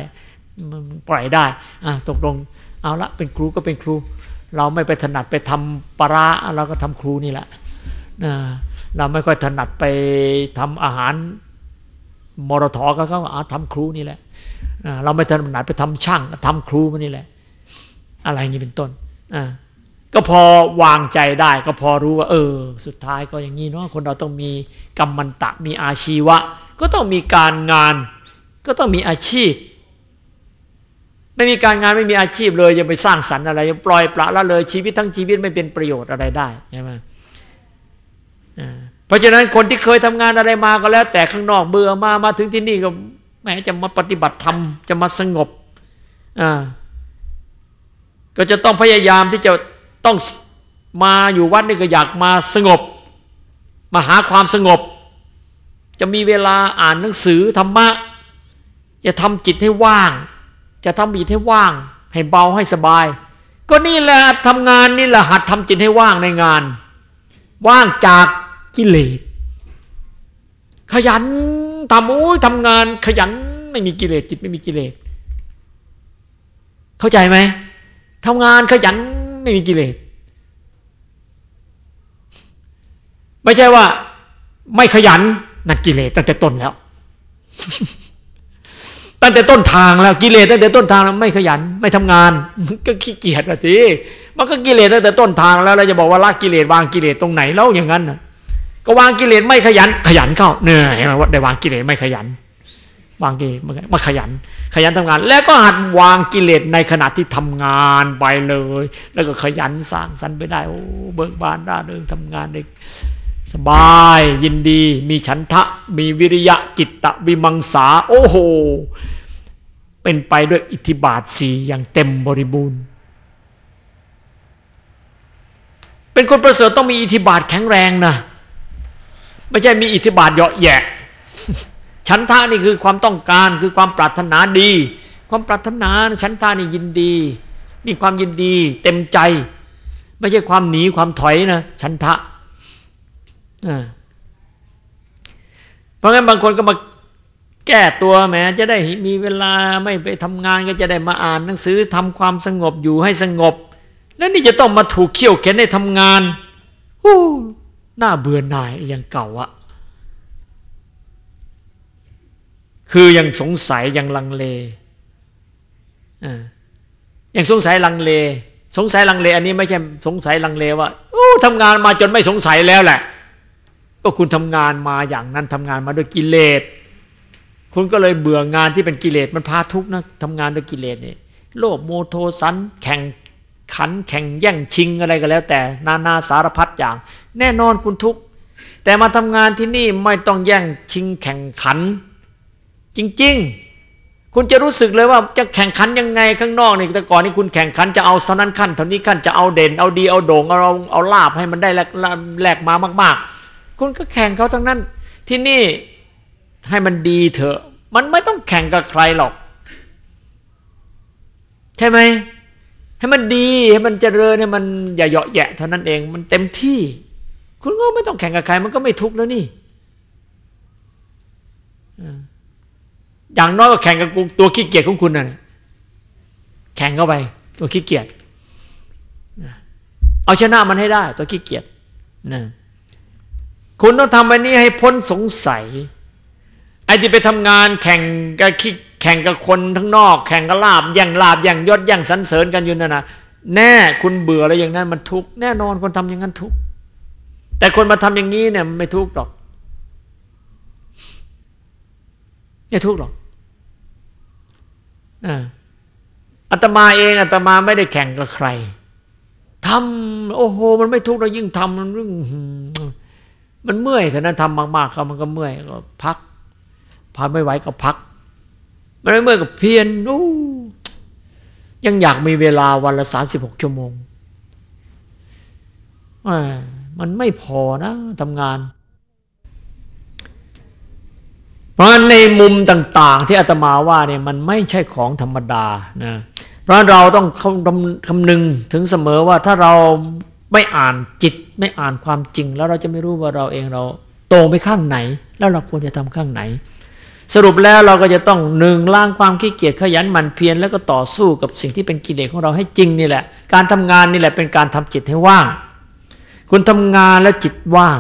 มันปล่อยได้อะตกลงเอาละเป็นครูก็เป็นครู เราไม่ไปถนัดไปทำปราเราก็ทำครูนี่แหละเราไม่ค่อยถนัดไปทำอาหารมรทอก็เขาอาทำครูนี่แหละเราไม่ถนัดไปทำช่างทำครูมันนี่แหละ อะไรอย่างนี้เป็นต้นอ่า ก็พอวางใจได้ก็พอรู้ว่า เออ สุดท้ายก็อย่างนี้เนาะคนเราต้องมีกรรมันตะมีอาชีวะ ก็ต้องมีการงาน ก็ต้องมีอาชีพ ไม่มีการงานไม่มีอาชีพเลยจะไปสร้างสรรค์อะไรจะปล่อยปละละเลยชีวิตทั้งชีวิตไม่เป็นประโยชน์อะไรได้ใช่ไหมเพราะฉะนั้นคนที่เคยทำงานอะไรมาก็แล้ว แต่ข้างนอกเบื่อมามาถึงที่นี่ก็แม้จะมาปฏิบัติธรรมจะมาสงบอ่าก็จะต้องพยายามที่จะ ต้องมาอยู่วัดนี่ก็อยากมาสงบ มาหาความสงบ จะมีเวลาอ่านหนังสือธรรมะ จะทำจิตให้ว่าง จะทำจิตให้ว่าง ให้เบาให้สบาย ก็นี่แหละทำงานนี่แหละหัดทำจิตให้ว่างในงาน ว่างจากกิเลสขยันทำโอ้ยทำงานขยันไม่มีกิเลสจิตไม่มีกิเลส เข้าใจไหมทำงานขยัน ไม่มีกิเลสไม่ใช่ว่า ไม่ขยันนั่นกิเลสตั้งแต่ต้นแล้ว ตั้งแต่ต้นทางแล้วกิเลสตั้งแต่ต้นทางแล้วไม่ขยัน ไม่ทำงาน มันก็ขี้เกียจอะทีมันก็กิเลสตั้งแต่ต้นทางแล้วเราจะบอกว่าละกิเลสวางกิเลสตรงไหนแล้วอย่างนั้นนะก็วางกิเลสไม่ขยัน ขยันเข้าเนื่อยว่าได้วางกิเลสไม่ขยัน วางกิเลสมาขยัน ขยันทำงาน แล้วก็หัดวางกิเลสในขณะที่ทำงานไปเลย แล้วก็ขยันสร้างสรรค์ไปได้โอ้เบิกบานได้เดินทำงานได้สบายยินดี มีฉันทะ มีวิริยะจิตตะวิมังสา โอ้โห เป็นไปด้วยอิทธิบาทสีอย่างเต็มบริบูรณ์ เป็นคนประเสริฐต้องมีอิทธิบาทแข็งแรงนะ ไม่ใช่มีอิทธิบาทเหยาะแยะ ฉันทานี่คือความต้องการคือความปรารถนาดี ความปรารถนาฉันทานี่ยินดีมีความยินดี เต็มใจ ไม่ใช่ความหนีความถอยนะฉันทะเพราะงั้นบางคนก็มาแก้ตัวแหมจะได้มีเวลาไม่ไปทำงานก็จะได้มาอ่านหนังสือทำความสงบอยู่ให้สงบ แล้วนี่จะต้องมาถูกเขี่ยวเข็นให้ทำงานอู้หน้าเบื่อหน่ายอย่างเก่าอะ คือยังสงสัยยังลังเลอ่ายังสงสัยลังเล สงสัยลังเล อันนี้ไม่ใช่สงสัยลังเลว่าโอ้ทำงานมาจนไม่สงสัยแล้วแหละ ก็คุณทำงานมาอย่างนั้นทำงานมาด้วยกิเลส คุณก็เลยเบื่องานที่เป็นกิเลสมันพาทุกข์นะทำงานด้วยกิเลสเนี่ยโลภโมโทสันแข่งขันแข่งแย่งชิงอะไรก็แล้ว แต่ นานาสารพัดอย่าง แน่นอนคุณทุกแต่มาทำงานที่นี่ไม่ต้องแย่งชิงแข่งขัน จริง ๆ คุณจะรู้สึกเลยว่าจะแข่งขันยังไงข้างนอกนี่แต่ก่อนนี่คุณแข่งขันจะเอาเท่านั้นขั้นเท่านี้ขั้นจะเอาเด่น เอาดีเอาโด่งเอาเอาเอาลาบให้มันได้แลกแลกมามาก ๆ คุณก็แข่งเขาทั้งนั้น ที่นี่ให้มันดีเถอะ มันไม่ต้องแข่งกับใครหรอก ใช่ไหมให้มันดีให้มันเจริญเนี่ยมันอย่าเหยาะแยะเท่านั้นเองมันเต็มที่ คุณก็ไม่ต้องแข่งกับใคร มันก็ไม่ทุกข์แล้วนี่ อ อย่างน้อยก็แข่งกับตัวขี้เกียจของคุณน่ะแข่งเข้าไป ตัวขี้เกียจเอาชนะมันให้ได้ ตัวขี้เกียจนะคุณต้องทำอันนี้ให้พ้นสงสัยไอ้ที่ไปทำงานแข่งกับขี้แข่งกับคนทั้งนอก แข่งกับลาบย่งลาบย่งยศย่งสันเสริญกันอยู่นั่นนะแน่คุณเบื่ออะไรอย่างนั้นมันทุกแน่นอนคนทำอย่างนั้นทุกแต่คนมาทำอย่างนี้เนี่ยไม่ทุกหรอกไม่ทุกหรอก อาตมาเองอาตมาไม่ได้แข่งกับใครทำโอ้โห มันไม่ทุกข์เรายิ่งทำมันเรื่องมันเมื่อยแต่นั้นทำมากๆเขามันก็เมื่อยก็พักพาไม่ไหวก็พัก มันไม่เมื่อยก็เพียรโอ้ยังอยากมีเวลาวันละสามสิบหกชั่วโมงมันไม่พอนะทำงาน เพราะในมุมต่างๆ ที่อาตมาว่าเนี่ยมันไม่ใช่ของธรรมดานะเพราะเราต้องคำนึงถึงเสมอว่าถ้าเราไม่อ่านจิตไม่อ่านความจริง แล้วเราจะไม่รู้ว่าเราเองเราโตไปข้างไหน แล้วเราควรจะทำข้างไหน สรุปแล้วเราก็จะต้องหนึ่งล้างความขี้เกียจขยันหมั่นเพียรแล้วก็ต่อสู้กับสิ่งที่เป็นกิเลสของเราให้จริงนี่แหละ การทำงานนี่แหละเป็นการทำจิตให้ว่าง คุณทำงานแล้วจิตว่าง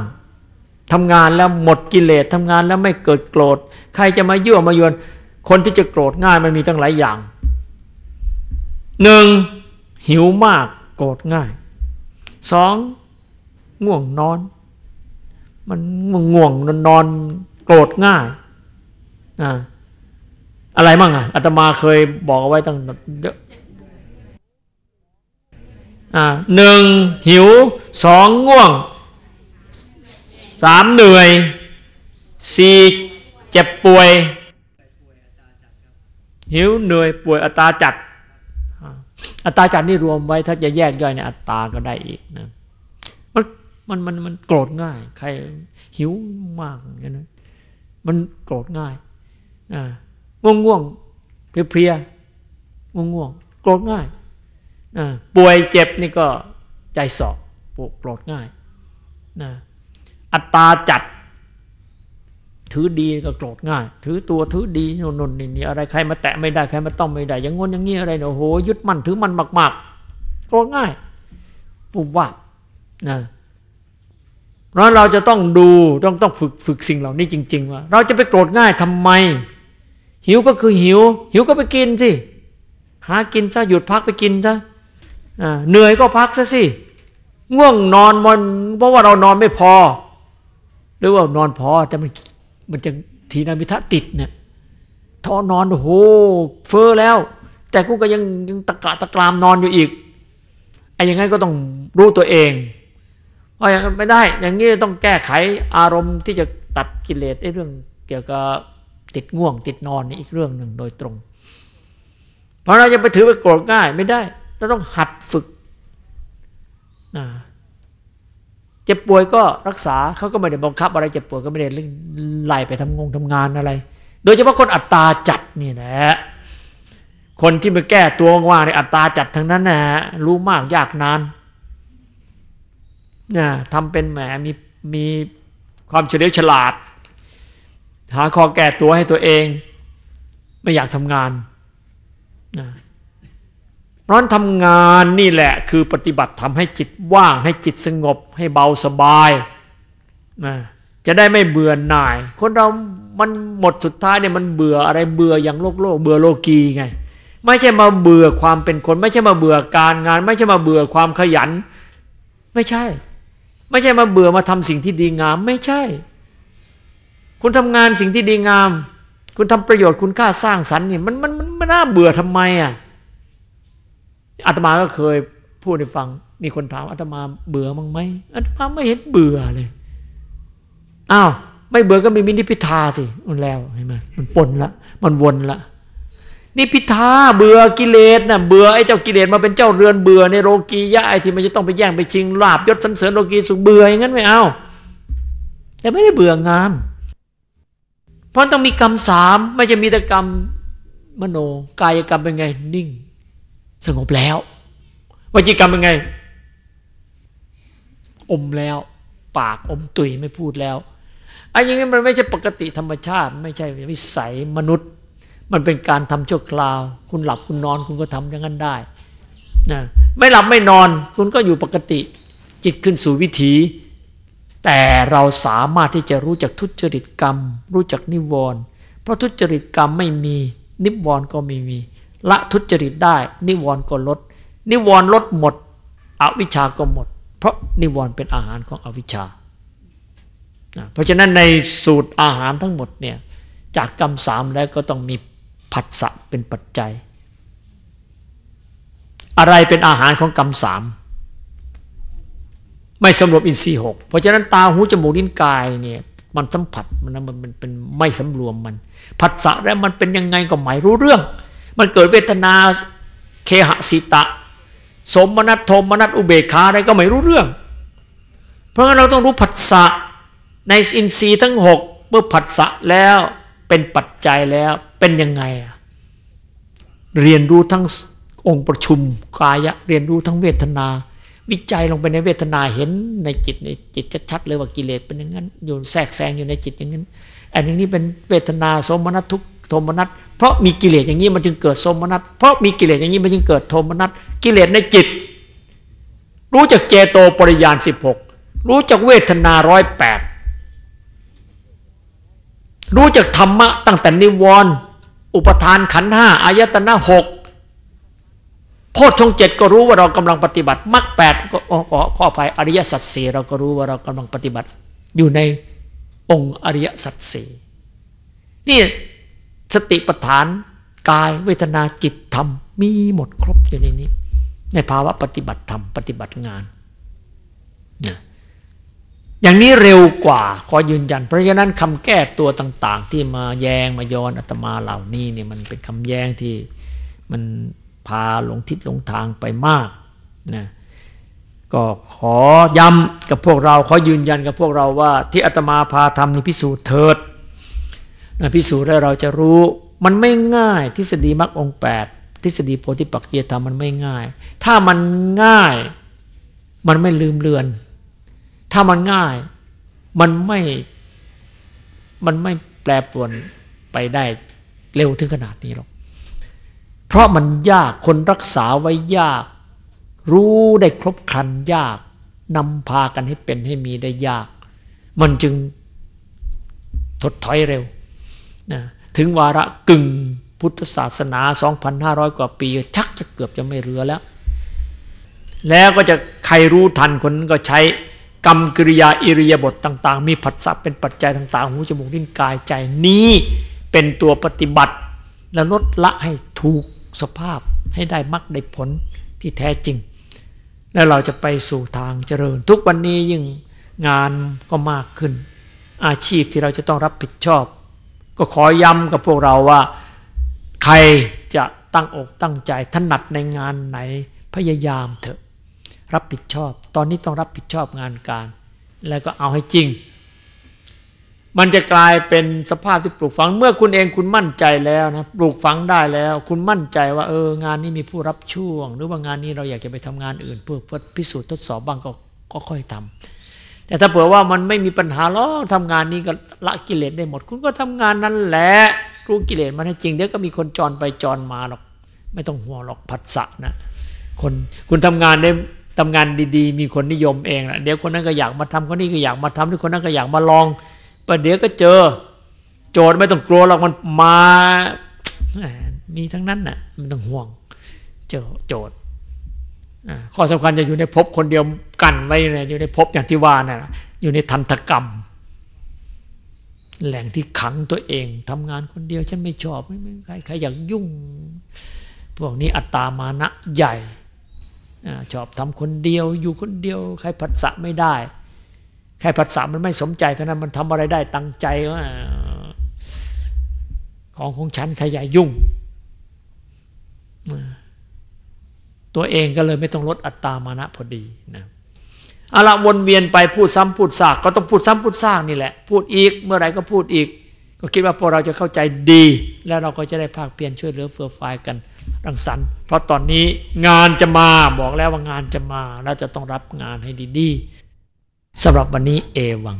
ทำงานแล้วหมดกิเลสทำงานแล้วไม่เกิดโกรธ ใครจะมายั่วมายวน คนที่จะโกรธง่ายมันมีตั้งหลายอย่างหนึ่งหิวมากโกรธง่ายสองง่วงนอน มันง่วงนอนนอนโกรธง่ายอ่าอะไรมั่งอะอาตมาเคยบอกเอาไว้ตั้งเยอะอ่าหนึ่งหิวสองง่วง สามเหนื่อยสี่เจ็บป่วย หิวเหนื่อยป่วยอัตราจัด อัตราจัดนี่รวมไว้ถ้าจะแยกย่อยในอัตราก็ได้อีกนะมันมันมันมันโกรธง่าย ใครหิวมากอย่างนั้นมันโกรธง่ายอ่าง่วงง่วงเพลียง่วงง่วงโกรธง่ายอ่าป่วยเจ็บนี่ก็ใจสอบโกรธง่ายนะ อัตตาจัด ถือดีก็โกรธง่าย ถือตัวถือดีนนนนี่อะไรใครมาแตะไม่ได้ใครมาต้องไม่ได้ อย่างงนอย่างงี้อะไรเนี่ยโอ้โหยึดมั่นถือมันมากๆโกรธง่ายปุ่มว่านะเพราะเราจะต้องดูต้องต้องฝึกฝึกสิ่งเหล่านี้จริง ๆ ว่า เราจะไปโกรธง่ายทำไม หิวก็คือหิว หิวก็ไปกินสิหากินซะหยุดพักไปกินซะเหนื่อยก็พักซะสิง่วงนอนมันเพราะว่าเรานอนไม่พอ หรือว่านอนพอแต่มันมันจะทีนามิทะติดเนี่ยทอนอนโอ้โหเฟอแล้ว แต่กูก็ยังยังตะกะตะกรามนอนอยู่อีกไอ้ยังไงก็ต้องรู้ตัวเองว่าอย่างไม่ได้ อย่างนี้ต้องแก้ไขอารมณ์ที่จะตัดกิเลสไอ้เรื่องเกี่ยวกับติดง่วง ติดนอนนี่อีกเรื่องหนึ่งโดยตรง เพราะเราจะไปถือไปโกรธง่ายไม่ได้ต้องหัดฝึกนะ เจ็บป่วยก็รักษาเขาก็ไม่ได้บังคับอะไรเจ็บป่วยก็ไม่ได้ไล่ไปทำงงทำงานอะไร โดยเฉพาะคนอัตตาจัดนี่แหละคนที่มาแก้ตัวว่าในอัตตาจัดทั้งนั้นนะฮะรู้มากยากนานนะทำเป็นแหมมีมีความเฉลียวฉลาด หาข้อแก้ตัวให้ตัวเอง ไม่อยากทำงานนะ ร้อนทำงานนี่แหละคือปฏิบัติทำให้จิตว่าง ให้จิตสงบ ให้เบาสบายนะจะได้ไม่เบื่อหน่าย คนเรา มันหมดสุดท้ายเนี่ยมันเบื่ออะไรเบื่ออย่างโลกโลกเบื่อโลกีไง ไม่ใช่มาเบื่อความเป็นคน ไม่ใช่มาเบื่อการงาน ไม่ใช่มาเบื่อความขยัน ไม่ใช่ ไม่ใช่มาเบื่อมาทำสิ่งที่ดีงาม ไม่ใช่ คุณทำงานสิ่งที่ดีงาม คุณทำประโยชน์คุณค่าสร้างสรรค์นี่มันมันมันน่าเบื่อทำไมอะ อาตมาก็เคยพูดให้ฟัง มีคนถามอาตมาเบื่อมั้งไหมอาตมาไม่เห็นเบื่อเลยอ้าวไม่เบื่อก็มีมินิพิทาสิมันแล้วเห็นไหมมันปนละมันวนละนี่พิธาเบื่อกิเลสนะเบื่อไอ้เจ้ากิเลสมาเป็นเจ้าเรือนเบื่อในโลกียะไอ้ที่มันจะต้องไปแย่งไปชิงลาบยศสันเสริญโลกีสุขเบื่ออย่างนั้นไม่เอาแต่ไม่ได้เบื่องาน เพราะต้องมีกรรมสามไม่จะมีแต่กรรมมโนกายกรรมเป็นไงนิ่ง สงบแล้ววจีกรรมเป็นไง อมแล้ว ปากอมตุยไม่พูดแล้วไอ้อย่างนี้มันไม่ใช่ปกติธรรมชาติ ไม่ใช่วิสัยมนุษย์ มันเป็นการทำชั่วคราว คุณหลับคุณนอนคุณก็ทำอย่างนั้นได้นะไม่หลับไม่นอน คุณก็อยู่ปกติ จิตขึ้นสู่วิถี แต่เราสามารถที่จะรู้จักทุจริตกรรม รู้จักนิวรณ์เพราะทุจริตกรรมไม่มีนิวรณ์ก็ไม่มี ละทุจริตได้ นิวรณ์ก็ลด นิวรณ์ลดหมด อวิชาก็หมด เพราะนิวรณ์เป็นอาหารของอวิชา เพราะฉะนั้นในสูตรอาหารทั้งหมดเนี่ยจากกรรมสามแล้วก็ต้องมีผัสสะเป็นปัจจัย อะไรเป็นอาหารของกรรมสามไม่สำรวมอินทรีย์หกเพราะฉะนั้นตาหูจมูกลิ้นกายเนี่ยมันสัมผัสมันมันมันเป็นไม่สำรวมมันผัสสะแล้วมันเป็นยังไงก็ไม่รู้เรื่อง มันเกิดเวทนาเคหสิตะ สมนัตโทมนัตอุเบกขาอะไรก็ไม่รู้เรื่อง เพราะงั้นเราต้องรู้ผัสสะในอินทรีย์ทั้งหกเมื่อผัสสะแล้วเป็นปัจจัยแล้วเป็นยังไงอะเรียนรู้ทั้งองค์ประชุมกายะเรียนรู้ทั้งเวทนา วิจัยลงไปในเวทนาเห็นในจิตในจิตชัดๆเลยว่ากิเลสเป็นอย่างนั้นอยู่แทรกแซงอยู่ในจิตอย่างนั้นอันนี้เป็นเวทนาสมนัตทุก โทมนัตเพราะมีกิเลสอย่างนี้มันจึงเกิดสมนัตเพราะมีกิเลสอย่างนี้มันจึงเกิดโทมนัตกิเลสในจิต รู้จักเจโตปริยานสิบหกรู้จักเวทนาร้อยแปดรู้จักธรรมะตั้งแต่นิวรณ์อุปทานขันห้าอายตนะหกโพชฌงเจ็ดก็รู้ว่าเรากำลังปฏิบัติมรรคแปดก็ข้อภัยอริยสัจสี่เราก็รู้ว่าเรากำลังปฏิบัติ อยู่ในองค์อริยสัจสี่นี่ สติปัฏฐานกายเวทนาจิตธรรม มีหมดครบอยู่ในนี้ ในภาวะปฏิบัติธรรม ปฏิบัติงานนะอย่างนี้เร็วกว่าขอยืนยัน เพราะฉะนั้นคำแก้ตัวต่าง ๆ ที่มาแยงมาย้อนอาตมาเหล่านี้เนี่ยมันเป็นคำแย้งที่มันพาหลงทิศหลงทางไปมากนะก็ขอย้ำกับพวกเราขอยืนยันกับพวกเราว่า ที่อาตมาพาทำนี่พิสูจน์เถิด พิสูจน์แล้วเราจะรู้ มันไม่ง่าย ทฤษฎีมรรคองแปดทฤษฎีโพธิปักจียธรรมมันไม่ง่าย ถ้ามันง่าย มันไม่ลืมเลือน ถ้ามันง่าย มันไม่ มันไม่แปรปรวนไปได้เร็วถึงขนาดนี้หรอก เพราะมันยาก คนรักษาไว้ยาก รู้ได้ครบครันยาก นำพากันให้เป็นให้มีได้ยาก มันจึงถดถอยเร็ว นะถึงวาระกึ่งพุทธศาสนา 2,500 กว่าปี ชักจะเกือบจะไม่เหลือแล้ว แล้วก็จะใครรู้ทันคนนั้นก็ใช้กรรมกิริยาอิริยาบถต่าง ๆ มีผัสสะเป็นปัจจัยต่าง ๆ หูจมูกลิ้นกายใจนี้เป็นตัวปฏิบัติ และลดละให้ถูกสภาพให้ได้มรรคได้ผลที่แท้จริง แล้วเราจะไปสู่ทางเจริญ ทุกวันนี้ยิ่งงานก็มากขึ้น อาชีพที่เราจะต้องรับผิดชอบ ก็ขอย้ำกับพวกเราว่า ใครจะตั้งอกตั้งใจถนัดในงานไหนพยายามเถอะ รับผิดชอบ ตอนนี้ต้องรับผิดชอบงานการ แล้วก็เอาให้จริง มันจะกลายเป็นสภาพที่ปลูกฝัง เมื่อคุณเองคุณมั่นใจแล้วนะปลูกฝังได้แล้ว คุณมั่นใจว่าเอองานนี้มีผู้รับช่วง หรือว่างานนี้เราอยากจะไปทำงานอื่น เพื่อพิสูจน์ทดสอบบ้างก็ก็ค่อยทำ แต่ถ้าเผื่อว่ามันไม่มีปัญหาหรอกทำงานนี้ก็ละกิเลสได้หมด คุณก็ทำงานนั้นแหละรู้กิเลสมันจริงเดี๋ยวก็มีคนจรไปจรมาหรอก ไม่ต้องห่วงหรอกผัสสะนะคนคุณทำงานได้ทำงานดีๆ มีคนนิยมเองนะเดี๋ยวคนนั้นก็อยากมาทำคนนี้ก็อยากมาทำที่คนนั้นก็อยากมาลองประเดี๋ยวก็เจอ โจทย์ไม่ต้องกลัวหรอกมันมามีทั้งนั้นน่ะมันต้องห่วง เจอโจทย์ ข้อสำคัญจะอยู่ในภพคนเดียวกันไว้เลยอยู่ในภพอย่างที่ว่าน่ะอยู่ในทันตกรรม แหล่งที่ขังตัวเองทำงานคนเดียวฉันไม่ชอบไม่ใครใครอยากยุ่ง พวกนี้อัตตามานะใหญ่ชอบทำคนเดียว อยู่คนเดียว ใครผัสสะไม่ได้ ใครผัสสะมันไม่สมใจเท่านั้นมันทำอะไรได้ตั้งใจว่าของของฉันใครอย่ายุ่ง ตัวเองก็เลยไม่ต้องลดอัตตามานะพอดีนะเอาละวนเวียนไปพูดซ้ำพูดซากก็ต้องพูดซ้ำพูดซากนี่แหละ พูดอีกเมื่อไรก็พูดอีก ก็คิดว่าพวกเราจะเข้าใจดี แล้วเราก็จะได้ภาคเพียรช่วยเหลือเฟื่อฟายกันรังสรรค์เพราะตอนนี้งานจะมาบอกแล้วว่างานจะมาเราจะต้องรับงานให้ดีๆสำหรับวันนี้เอวัง